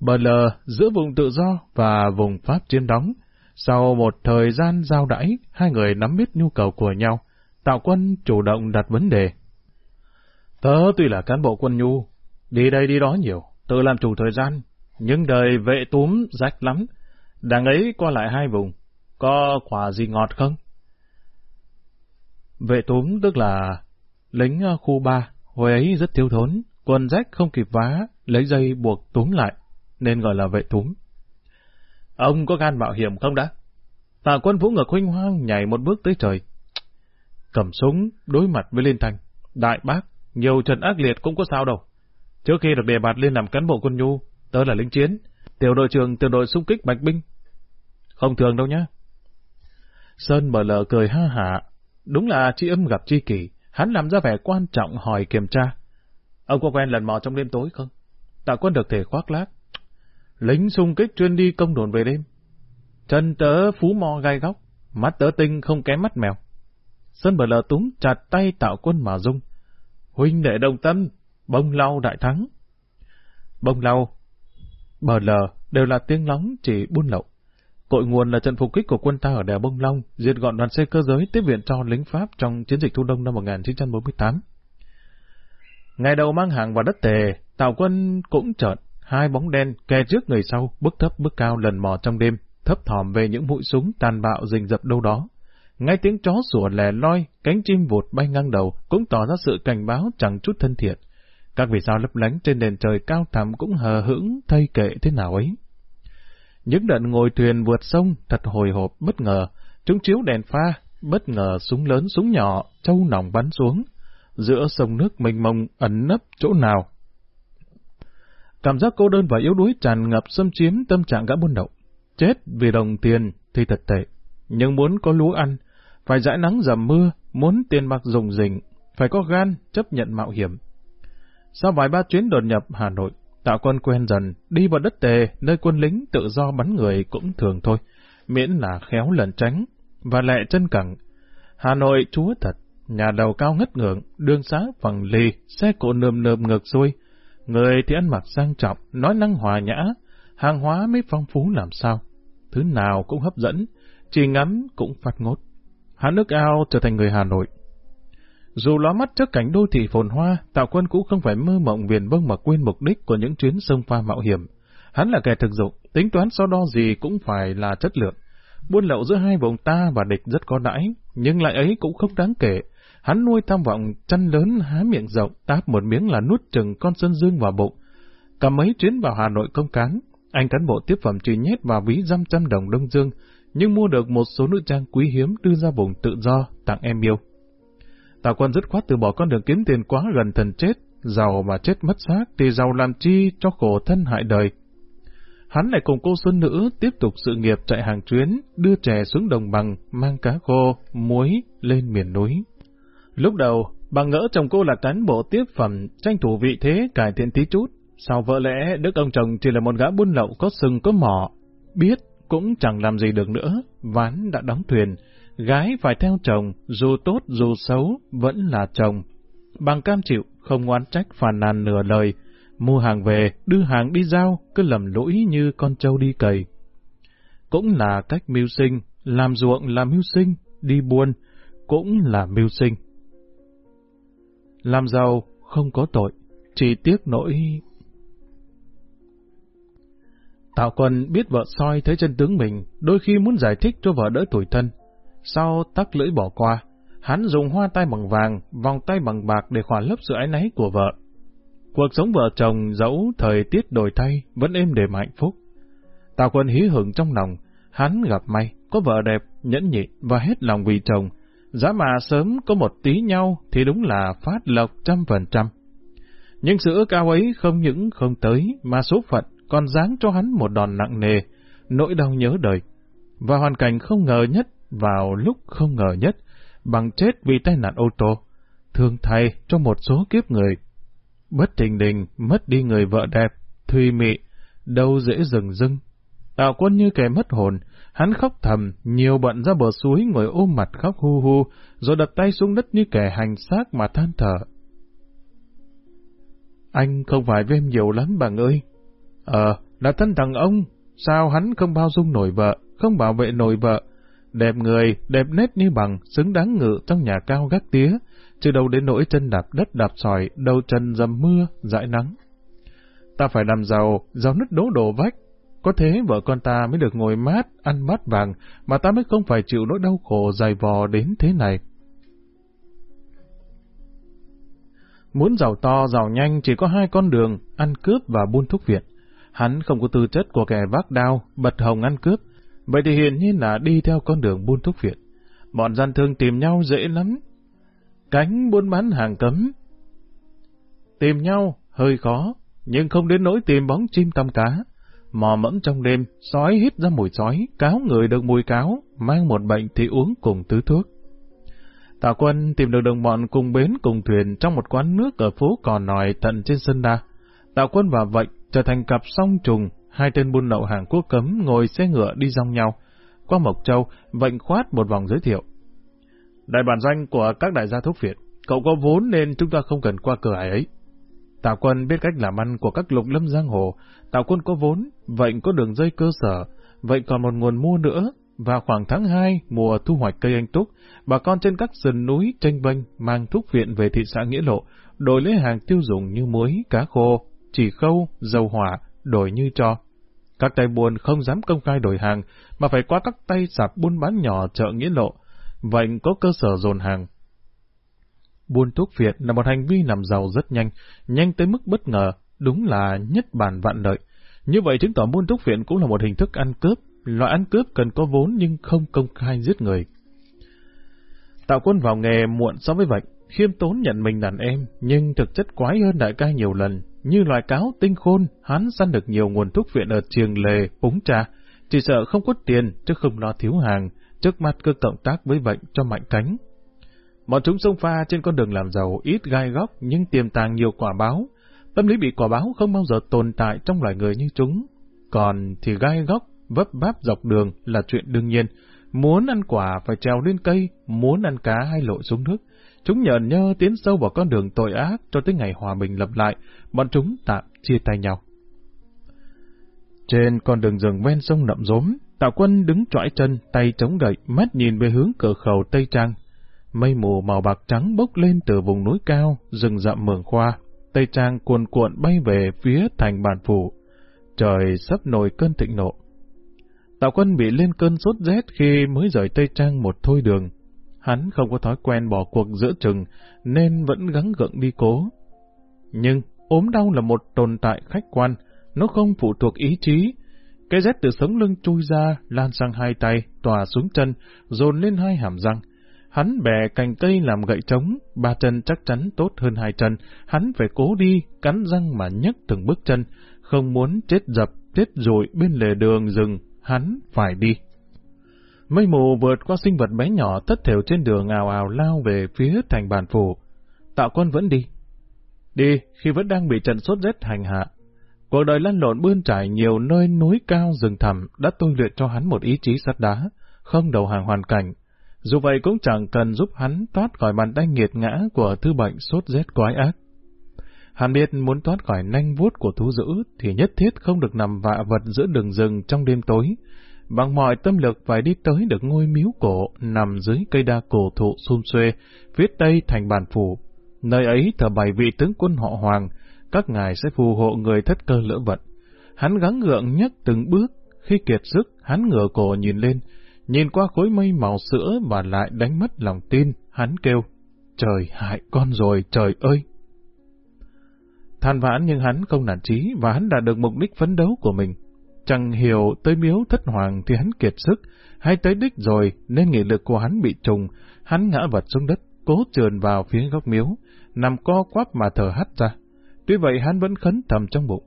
Speaker 1: Bờ lờ giữa vùng tự do và vùng Pháp chiến đóng. Sau một thời gian giao đãi, hai người nắm biết nhu cầu của nhau. Tạo quân chủ động đặt vấn đề. Tớ tuy là cán bộ quân nhu, đi đây đi đó nhiều, tự làm chủ thời gian, nhưng đời vệ túm rách lắm. Đằng ấy qua lại hai vùng, có quả gì ngọt không? Vệ túm tức là lính ờ, khu ba, hồi ấy rất thiếu thốn, quần rách không kịp vá, lấy dây buộc túm lại, nên gọi là vệ túm. Ông có gan mạo hiểm không đã? Tạ quân vũ ngược huynh hoang nhảy một bước tới trời. Cầm súng, đối mặt với Liên Thành. Đại bác, nhiều trận ác liệt cũng có sao đâu. Trước khi được đề bạt lên làm cán bộ quân nhu, tớ là lính chiến, tiểu đội trưởng tiểu đội xung kích bạch binh. Không thường đâu nhá. Sơn mở lờ cười ha hả. Đúng là chi âm gặp chi kỷ, hắn làm ra vẻ quan trọng hỏi kiểm tra. Ông có quen lần mò trong đêm tối không? Tạ quân được thể khoác lác. Lính xung kích chuyên đi công đồn về đêm. Chân tớ phú mò gai góc, mắt tớ tinh không kém mắt mèo. Sơn bờ lờ túng chặt tay tạo quân mà dung. Huynh đệ đồng tâm, bông lau đại thắng. Bông lau, bờ lờ đều là tiếng lóng chỉ buôn lậu. Cội nguồn là trận phục kích của quân ta ở đèo Bông Long, diệt gọn đoàn xe cơ giới tiếp viện cho lính Pháp trong chiến dịch thu đông năm 1948. Ngày đầu mang hàng vào đất tề, tàu quân cũng chợt hai bóng đen kè trước người sau, bước thấp bước cao lần mò trong đêm, thấp thỏm về những mũi súng tàn bạo rình rập đâu đó. Ngay tiếng chó sủa lè loi, cánh chim vụt bay ngang đầu cũng tỏ ra sự cảnh báo chẳng chút thân thiện. Các vì sao lấp lánh trên nền trời cao thẳm cũng hờ hững thay kệ thế nào ấy. Những đợt ngồi thuyền vượt sông thật hồi hộp bất ngờ, chúng chiếu đèn pha, bất ngờ súng lớn súng nhỏ, trâu nòng bắn xuống, giữa sông nước mênh mông ẩn nấp chỗ nào. Cảm giác cô đơn và yếu đuối tràn ngập xâm chiếm tâm trạng gã buôn đậu. Chết vì đồng tiền thì thật tệ, nhưng muốn có lúa ăn, phải dãi nắng dầm mưa, muốn tiền bạc dùng dình, phải có gan chấp nhận mạo hiểm. Sau vài ba chuyến đột nhập Hà Nội, Tạo quân quen dần, đi vào đất tề, nơi quân lính tự do bắn người cũng thường thôi, miễn là khéo lẩn tránh, và lẹ chân cẳng. Hà Nội chúa thật, nhà đầu cao ngất ngưỡng, đường xá phẳng lì, xe cộ nườm nơm ngược xuôi. Người thì ăn mặc sang trọng, nói năng hòa nhã, hàng hóa mới phong phú làm sao. Thứ nào cũng hấp dẫn, chỉ ngắm cũng phát ngốt. Hà nước ao trở thành người Hà Nội. Dù ló mắt trước cảnh đô thị phồn hoa, Tạo Quân cũng không phải mơ mộng viền vông mà quên mục đích của những chuyến sông pha mạo hiểm. Hắn là kẻ thực dụng, tính toán so đo gì cũng phải là chất lượng. Buôn lậu giữa hai vùng ta và địch rất có đãi, nhưng lại ấy cũng không đáng kể. Hắn nuôi tham vọng chăn lớn há miệng rộng, táp một miếng là nuốt chừng con sơn dương vào bụng. Cả mấy chuyến vào Hà Nội công cán, anh cán bộ tiếp phẩm chỉ nhét vào ví dăm trăm đồng Đông Dương, nhưng mua được một số nữ trang quý hiếm đưa ra vùng tự do tặng em yêu. Tào quân dứt khoát từ bỏ con đường kiếm tiền quá gần thần chết, giàu mà chết mất xác thì giàu làm chi cho khổ thân hại đời. Hắn lại cùng cô Xuân Nữ tiếp tục sự nghiệp chạy hàng chuyến, đưa trẻ xuống đồng bằng, mang cá khô, muối lên miền núi. Lúc đầu, bà ngỡ chồng cô là cán bộ tiếp phẩm, tranh thủ vị thế cải thiện tí chút. Sau vợ lẽ, đức ông chồng chỉ là một gã buôn lậu có sừng có mỏ. Biết cũng chẳng làm gì được nữa, ván đã đóng thuyền, Gái phải theo chồng, dù tốt dù xấu, vẫn là chồng. Bằng cam chịu, không ngoan trách phàn nàn nửa lời. Mua hàng về, đưa hàng đi giao, cứ lầm lũi như con trâu đi cầy. Cũng là cách mưu sinh, làm ruộng là mưu sinh, đi buôn, cũng là mưu sinh. Làm giàu không có tội, chỉ tiếc nỗi... Tạo quân biết vợ soi thấy chân tướng mình, đôi khi muốn giải thích cho vợ đỡ tuổi thân, sau tắc lưỡi bỏ qua, hắn dùng hoa tay bằng vàng, vòng tay bằng bạc để khỏa lấp sự ái náy của vợ. Cuộc sống vợ chồng dẫu thời tiết đổi thay vẫn êm đềm hạnh phúc. Tào quân hí hưởng trong lòng, hắn gặp may, có vợ đẹp, nhẫn nhịn và hết lòng vì chồng. Giá mà sớm có một tí nhau thì đúng là phát lộc trăm phần trăm. Nhưng sự ước ao ấy không những không tới mà số phận còn giáng cho hắn một đòn nặng nề, nỗi đau nhớ đời. Và hoàn cảnh không ngờ nhất vào lúc không ngờ nhất, bằng chết vì tai nạn ô tô, thương thay cho một số kiếp người. Bất tình đình, mất đi người vợ đẹp, thùy mị, đâu dễ dừng dưng. Tạo quân như kẻ mất hồn, hắn khóc thầm, nhiều bận ra bờ suối ngồi ôm mặt khóc hu hu, rồi đặt tay xuống đất như kẻ hành xác mà than thở. Anh không phải với em nhiều lắm bằng ơi. Ờ, là thân thằng ông, sao hắn không bao dung nổi vợ, không bảo vệ nổi vợ, đẹp người, đẹp nét như bằng, xứng đáng ngự trong nhà cao gác tía, chứ đâu đến nỗi chân đạp đất đạp sỏi, đầu chân dầm mưa, dãi nắng. Ta phải làm giàu, giàu nứt đố đổ vách, có thế vợ con ta mới được ngồi mát, ăn mát vàng, mà ta mới không phải chịu nỗi đau khổ dài vò đến thế này. Muốn giàu to, giàu nhanh chỉ có hai con đường, ăn cướp và buôn thuốc viện. Hắn không có tư chất của kẻ vác đao, bật hồng ăn cướp, vậy thì hiển nhiên là đi theo con đường buôn thuốc viện. Bọn gian thương tìm nhau dễ lắm. Cánh buôn bán hàng cấm. Tìm nhau hơi khó, nhưng không đến nỗi tìm bóng chim tăm cá. Mò mẫm trong đêm, sói hít ra mùi sói, cáo người được mùi cáo, mang một bệnh thì uống cùng tứ thuốc. Tạ quân tìm được đồng bọn cùng bến cùng thuyền trong một quán nước ở phố Cò Nòi tận trên sân đa. Tạ quân và Vệnh trở thành cặp song trùng, hai tên buôn lậu hàng quốc cấm ngồi xe ngựa đi dòng nhau. Qua Mộc Châu, Vệnh khoát một vòng giới thiệu. Đại bản doanh của các đại gia thuốc Việt, cậu có vốn nên chúng ta không cần qua cửa ải ấy. Tào quân biết cách làm ăn của các lục lâm giang hồ, Tào quân có vốn, vậy có đường dây cơ sở, vậy còn một nguồn mua nữa, và khoảng tháng 2, mùa thu hoạch cây anh túc, bà con trên các sườn núi tranh vênh mang thuốc viện về thị xã Nghĩa Lộ, đổi lấy hàng tiêu dùng như muối, cá khô, chỉ khâu, dầu hỏa, đổi như cho. Các tay buôn không dám công khai đổi hàng, mà phải qua các tay sạp buôn bán nhỏ chợ Nghĩa Lộ. Vậy có cơ sở dồn hàng. Buôn thuốc Việt là một hành vi làm giàu rất nhanh, nhanh tới mức bất ngờ, đúng là nhất bản vạn lợi. Như vậy chứng tỏ buôn thuốc viện cũng là một hình thức ăn cướp, loại ăn cướp cần có vốn nhưng không công khai giết người. Tạo quân vào nghề muộn so với vậy, khiêm tốn nhận mình đàn em, nhưng thực chất quái hơn đại ca nhiều lần. Như loài cáo tinh khôn, hắn săn được nhiều nguồn thuốc viện ở triềng lề, búng trà, chỉ sợ không có tiền, chứ không lo thiếu hàng, trước mắt cứ cộng tác với bệnh cho mạnh cánh. Bọn chúng sông pha trên con đường làm giàu ít gai góc nhưng tiềm tàng nhiều quả báo. Tâm lý bị quả báo không bao giờ tồn tại trong loài người như chúng. Còn thì gai góc, vấp váp dọc đường là chuyện đương nhiên, Muốn ăn quả phải trèo lên cây, muốn ăn cá hay lội xuống nước. Chúng nhờn nhơ tiến sâu vào con đường tội ác cho tới ngày hòa bình lập lại, bọn chúng tạm chia tay nhau. Trên con đường rừng ven sông nậm rốm, Tạo quân đứng trõi chân, tay chống gậy, mắt nhìn về hướng cửa khẩu Tây Trang. Mây mù màu bạc trắng bốc lên từ vùng núi cao, rừng rậm mường khoa. Tây Trang cuồn cuộn bay về phía thành bản phủ. Trời sắp nổi cơn thịnh nộ. Tạo quân bị lên cơn sốt rét khi mới rời Tây Trang một thôi đường. Hắn không có thói quen bỏ cuộc giữa chừng, nên vẫn gắng gượng đi cố. Nhưng, ốm đau là một tồn tại khách quan, nó không phụ thuộc ý chí. Cái rét từ sống lưng chui ra, lan sang hai tay, tỏa xuống chân, dồn lên hai hàm răng. Hắn bè cành cây làm gậy trống, ba chân chắc chắn tốt hơn hai chân, hắn phải cố đi, cắn răng mà nhấc từng bước chân, không muốn chết dập, chết rụi bên lề đường rừng, hắn phải đi. Mây mù vượt qua sinh vật bé nhỏ thất thểu trên đường ào ào lao về phía thành bàn phủ. Tạo quân vẫn đi. Đi khi vẫn đang bị trận sốt rét hành hạ. Cuộc đời lăn lộn bươn trải nhiều nơi núi cao rừng thẳm đã tôi luyện cho hắn một ý chí sắt đá, không đầu hàng hoàn cảnh. Dù vậy cũng chẳng cần giúp hắn thoát khỏi bàn tay nghiệt ngã của thứ bệnh sốt rét quái ác. Hắn biết muốn thoát khỏi nanh vuốt của thú dữ thì nhất thiết không được nằm vạ vật giữa đường rừng trong đêm tối. Bằng mọi tâm lực phải đi tới được ngôi miếu cổ nằm dưới cây đa cổ thụ xum xuê, phía tây thành bản phủ. Nơi ấy thờ bảy vị tướng quân họ Hoàng, các ngài sẽ phù hộ người thất cơ lỡ vận. Hắn gắng gượng nhất từng bước, khi kiệt sức, hắn ngửa cổ nhìn lên, nhìn qua khối mây màu sữa và lại đánh mất lòng tin, hắn kêu, trời hại con rồi, trời ơi! than vãn nhưng hắn không nản chí và hắn đã được mục đích phấn đấu của mình. Chẳng hiểu tới miếu thất hoàng thì hắn kiệt sức, hay tới đích rồi nên nghị lực của hắn bị trùng, hắn ngã vật xuống đất, cố trườn vào phía góc miếu, nằm co quắp mà thở hắt ra. Tuy vậy hắn vẫn khấn thầm trong bụng.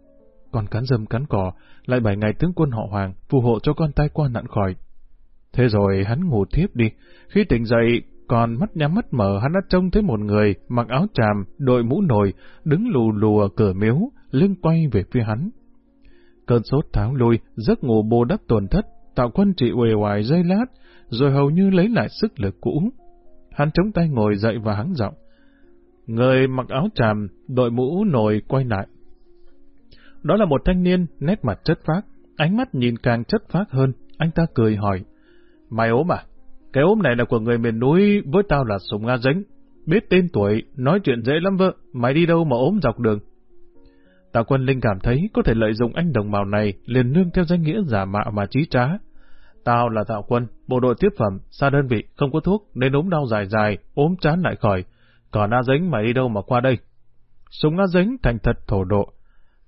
Speaker 1: Còn cắn dâm cắn cỏ, lại bảy ngày tướng quân họ hoàng, phù hộ cho con tai qua nạn khỏi. Thế rồi hắn ngủ thiếp đi, khi tỉnh dậy, còn mắt nhắm mắt mở hắn đã trông thấy một người mặc áo tràm, đội mũ nồi, đứng lù lù ở cửa miếu, lưng quay về phía hắn. Cơn sốt tháo lui, giấc ngủ bù đắp tổn thất, tạo quân trị uể oải dây lát, rồi hầu như lấy lại sức lực cũ. Hắn chống tay ngồi dậy và hắn giọng. Người mặc áo tràm, đội mũ nồi quay lại. Đó là một thanh niên, nét mặt chất phác, ánh mắt nhìn càng chất phác hơn, anh ta cười hỏi. Mày ốm à? Cái ốm này là của người miền núi, với tao là Sùng Nga Dính. Biết tên tuổi, nói chuyện dễ lắm vợ, mày đi đâu mà ốm dọc đường. Tạ quân Linh cảm thấy có thể lợi dụng anh đồng bào này liền nương theo danh nghĩa giả mạo mà trí trá. Tao là Tạo Quân, bộ đội tiếp phẩm, xa đơn vị, không có thuốc, nên ốm đau dài dài, ốm chán lại khỏi. Còn A Dính mày đi đâu mà qua đây? Súng A Dính thành thật thổ độ.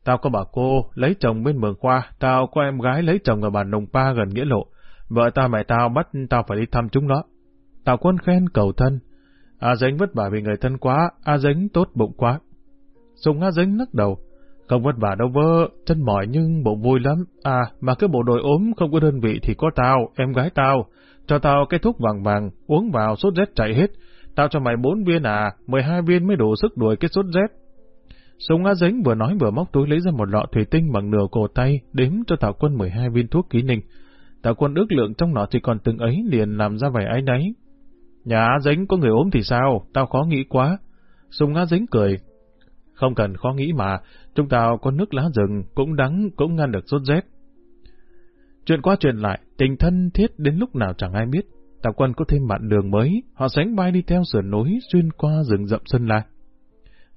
Speaker 1: Tao có bà cô lấy chồng bên mường khoa, tao có em gái lấy chồng ở bản Nông Pa gần Nghĩa Lộ. Vợ tao mẹ tao bắt tao phải đi thăm chúng đó. Tạo Quân khen cầu thân. A Dính vất vả vì người thân quá, A Dính tốt bụng quá. Súng A Dính nắc đầu. Không vất vả đâu vơ, chân mỏi nhưng bộ vui lắm. À, mà cái bộ đội ốm không có đơn vị thì có tao, em gái tao. Cho tao cái thuốc vàng vàng, uống vào sốt rét chạy hết. Tao cho mày bốn viên à, mười hai viên mới đủ sức đuổi cái sốt rét. Súng Á Dính vừa nói vừa móc túi lấy ra một lọ thủy tinh bằng nửa cổ tay, đếm cho Tào Quân 12 viên thuốc ký ninh. Tào Quân ước lượng trong nọ chỉ còn từng ấy liền làm ra vẻ áy náy. Nhà Á Dính có người ốm thì sao, tao khó nghĩ quá. Súng Á Dính cười. Không cần khó nghĩ mà, chúng ta có nước lá rừng, cũng đắng, cũng ngăn được sốt rét. Chuyện qua chuyện lại, tình thân thiết đến lúc nào chẳng ai biết. Tào quân có thêm bạn đường mới, họ sánh bay đi theo sườn núi xuyên qua rừng rậm Sơn La.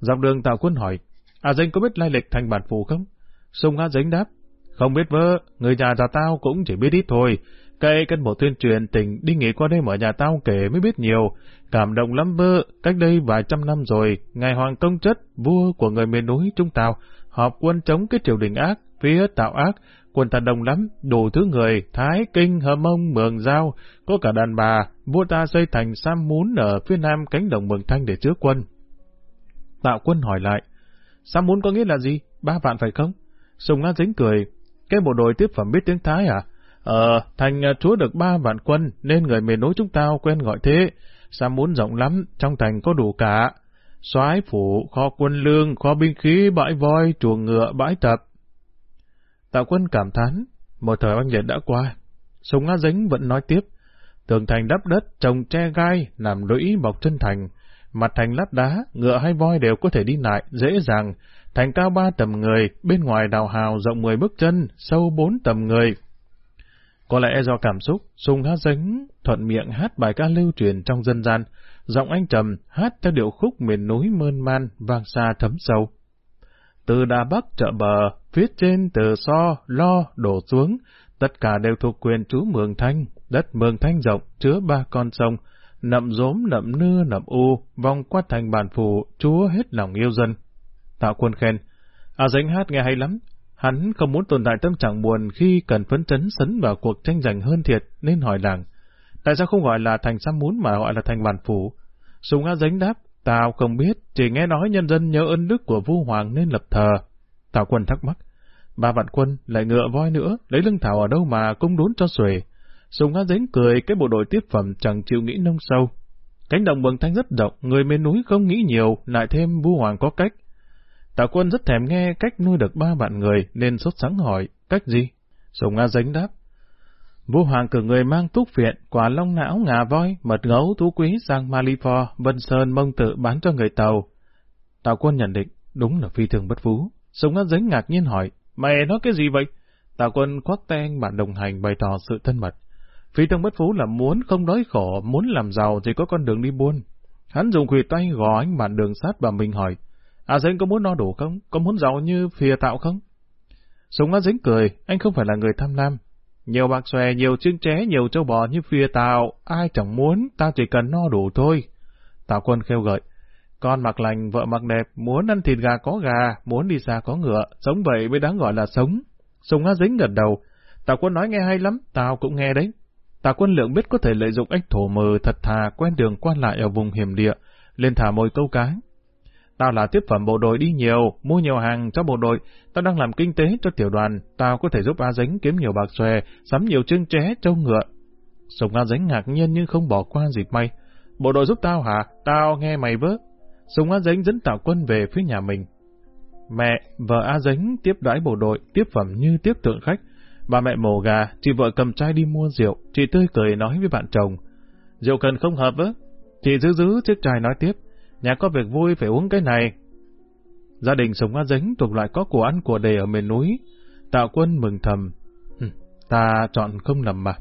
Speaker 1: Dọc đường Tào quân hỏi, À danh có biết lai lịch thành bản phù không? Sông A Dính đáp, không biết vơ, người nhà già tao cũng chỉ biết ít thôi. Cây cân bộ tuyên truyền tỉnh đi nghỉ qua đây mở nhà tao kể mới biết nhiều. Cảm động lắm bơ cách đây vài trăm năm rồi, ngài Hoàng Công Chất, vua của người miền núi chúng tao, họp quân chống cái triều đình ác, phía tạo ác, quân ta đông lắm, đủ thứ người, Thái, Kinh, Hờ Mông, Mường Giao, có cả đàn bà, vua ta xây thành Sam Mún ở phía nam cánh đồng Mường Thanh để chứa quân. Tạo quân hỏi lại, Sam Mún có nghĩa là gì? Ba vạn phải không? Sùng Lan dính cười, cái bộ đội tiếp phẩm biết tiếng Thái à? Ờ, thành à, chúa được ba vạn quân, nên người miền núi chúng tao quen gọi thế. Sam muốn rộng lắm, trong thành có đủ cả. soái phủ, kho quân lương, kho binh khí, bãi voi, chuồng ngựa, bãi tập. Tạo quân cảm thán, một thời oanh liệt đã qua. sông Á Dính vẫn nói tiếp, tường thành đắp đất, trồng tre gai, làm lũy bọc chân thành, mặt thành lát đá, ngựa hay voi đều có thể đi lại, dễ dàng, thành cao ba tầm người, bên ngoài đào hào rộng mười bước chân, sâu bốn tầm người. Có lẽ do cảm xúc, Sùng hát Dính thuận miệng hát bài ca lưu truyền trong dân gian, giọng anh trầm hát theo điệu khúc miền núi mơn man, vang xa thấm sâu. Từ Đà Bắc chợ bờ, phía trên từ so, lo, đổ xuống, tất cả đều thuộc quyền chú Mường Thanh, đất Mường Thanh rộng, chứa ba con sông, nậm rốm, nậm nưa, nậm u, vòng qua thành bản phủ, chúa hết lòng yêu dân. Tạo quân khen, à dính hát nghe hay lắm, hắn không muốn tồn tại tâm trạng buồn khi cần phấn chấn sấn vào cuộc tranh giành hơn thiệt, nên hỏi làng, tại sao không gọi là thành xăm muốn mà gọi là thành bản phủ? Sùng A Dánh đáp, Tao không biết, chỉ nghe nói nhân dân nhớ ơn đức của vua hoàng nên lập thờ. Tào quân thắc mắc. Ba vạn quân lại ngựa voi nữa, lấy lưng thảo ở đâu mà cung đốn cho xuề. Sùng Á Dính cười cái bộ đội tiếp phẩm chẳng chịu nghĩ nông sâu. Cánh đồng bừng thanh rất rộng, người miền núi không nghĩ nhiều, lại thêm vua hoàng có cách. Tào quân rất thèm nghe cách nuôi được ba vạn người, nên sốt sắng hỏi, cách gì? Sùng Nga Dính đáp, Vua Hoàng cử người mang túc viện, quả long não, ngà voi, mật gấu, thú quý sang Malifor, Vân Sơn, Mông Tự bán cho người Tàu. Tào quân nhận định, đúng là phi thường bất phú. Sùng Nga dính ngạc nhiên hỏi, mày nói cái gì vậy? Tào quân khoác tay anh bạn đồng hành bày tỏ sự thân mật. Phi thường bất phú là muốn không đói khổ, muốn làm giàu thì có con đường đi buôn. Hắn dùng khủy tay gò anh bạn đường sát và mình hỏi, A dính có muốn no đủ không? Có muốn giàu như phìa tạo không? Súng A dính cười, anh không phải là người tham lam, nhiều bạc xòe, nhiều trứng tré, nhiều châu bò như phìa tạo, ai chẳng muốn, tao chỉ cần no đủ thôi. Tào quân khêu gợi. Con mặc lành, vợ mặc đẹp, muốn ăn thịt gà có gà, muốn đi xa có ngựa, sống vậy mới đáng gọi là sống. Sùng Á Dính gật đầu. Tào quân nói nghe hay lắm, tao cũng nghe đấy. Tào quân lượng biết có thể lợi dụng ách thổ mờ thật thà quen đường quan lại ở vùng hiểm địa, lên thả mồi câu cá. Tao là tiếp phẩm bộ đội đi nhiều, mua nhiều hàng cho bộ đội, tao đang làm kinh tế cho tiểu đoàn, tao có thể giúp A Dính kiếm nhiều bạc xòe, sắm nhiều chương tré trâu ngựa. Sùng A Dính ngạc nhiên nhưng không bỏ qua dịp may. Bộ đội giúp tao hả? Tao nghe mày vớ. Sùng A Dính dẫn tạo Quân về phía nhà mình. Mẹ, vợ A Dính tiếp đãi bộ đội, tiếp phẩm như tiếp tượng khách. Bà mẹ mổ gà, chị vợ cầm chai đi mua rượu, chị tươi cười nói với bạn chồng. Rượu cần không hợp á? Chị giữ giữ chiếc chai nói tiếp, nhà có việc vui phải uống cái này. Gia đình sống A Dính thuộc loại có của ăn của đề ở miền núi. Tạo quân mừng thầm. Ta chọn không lầm mà.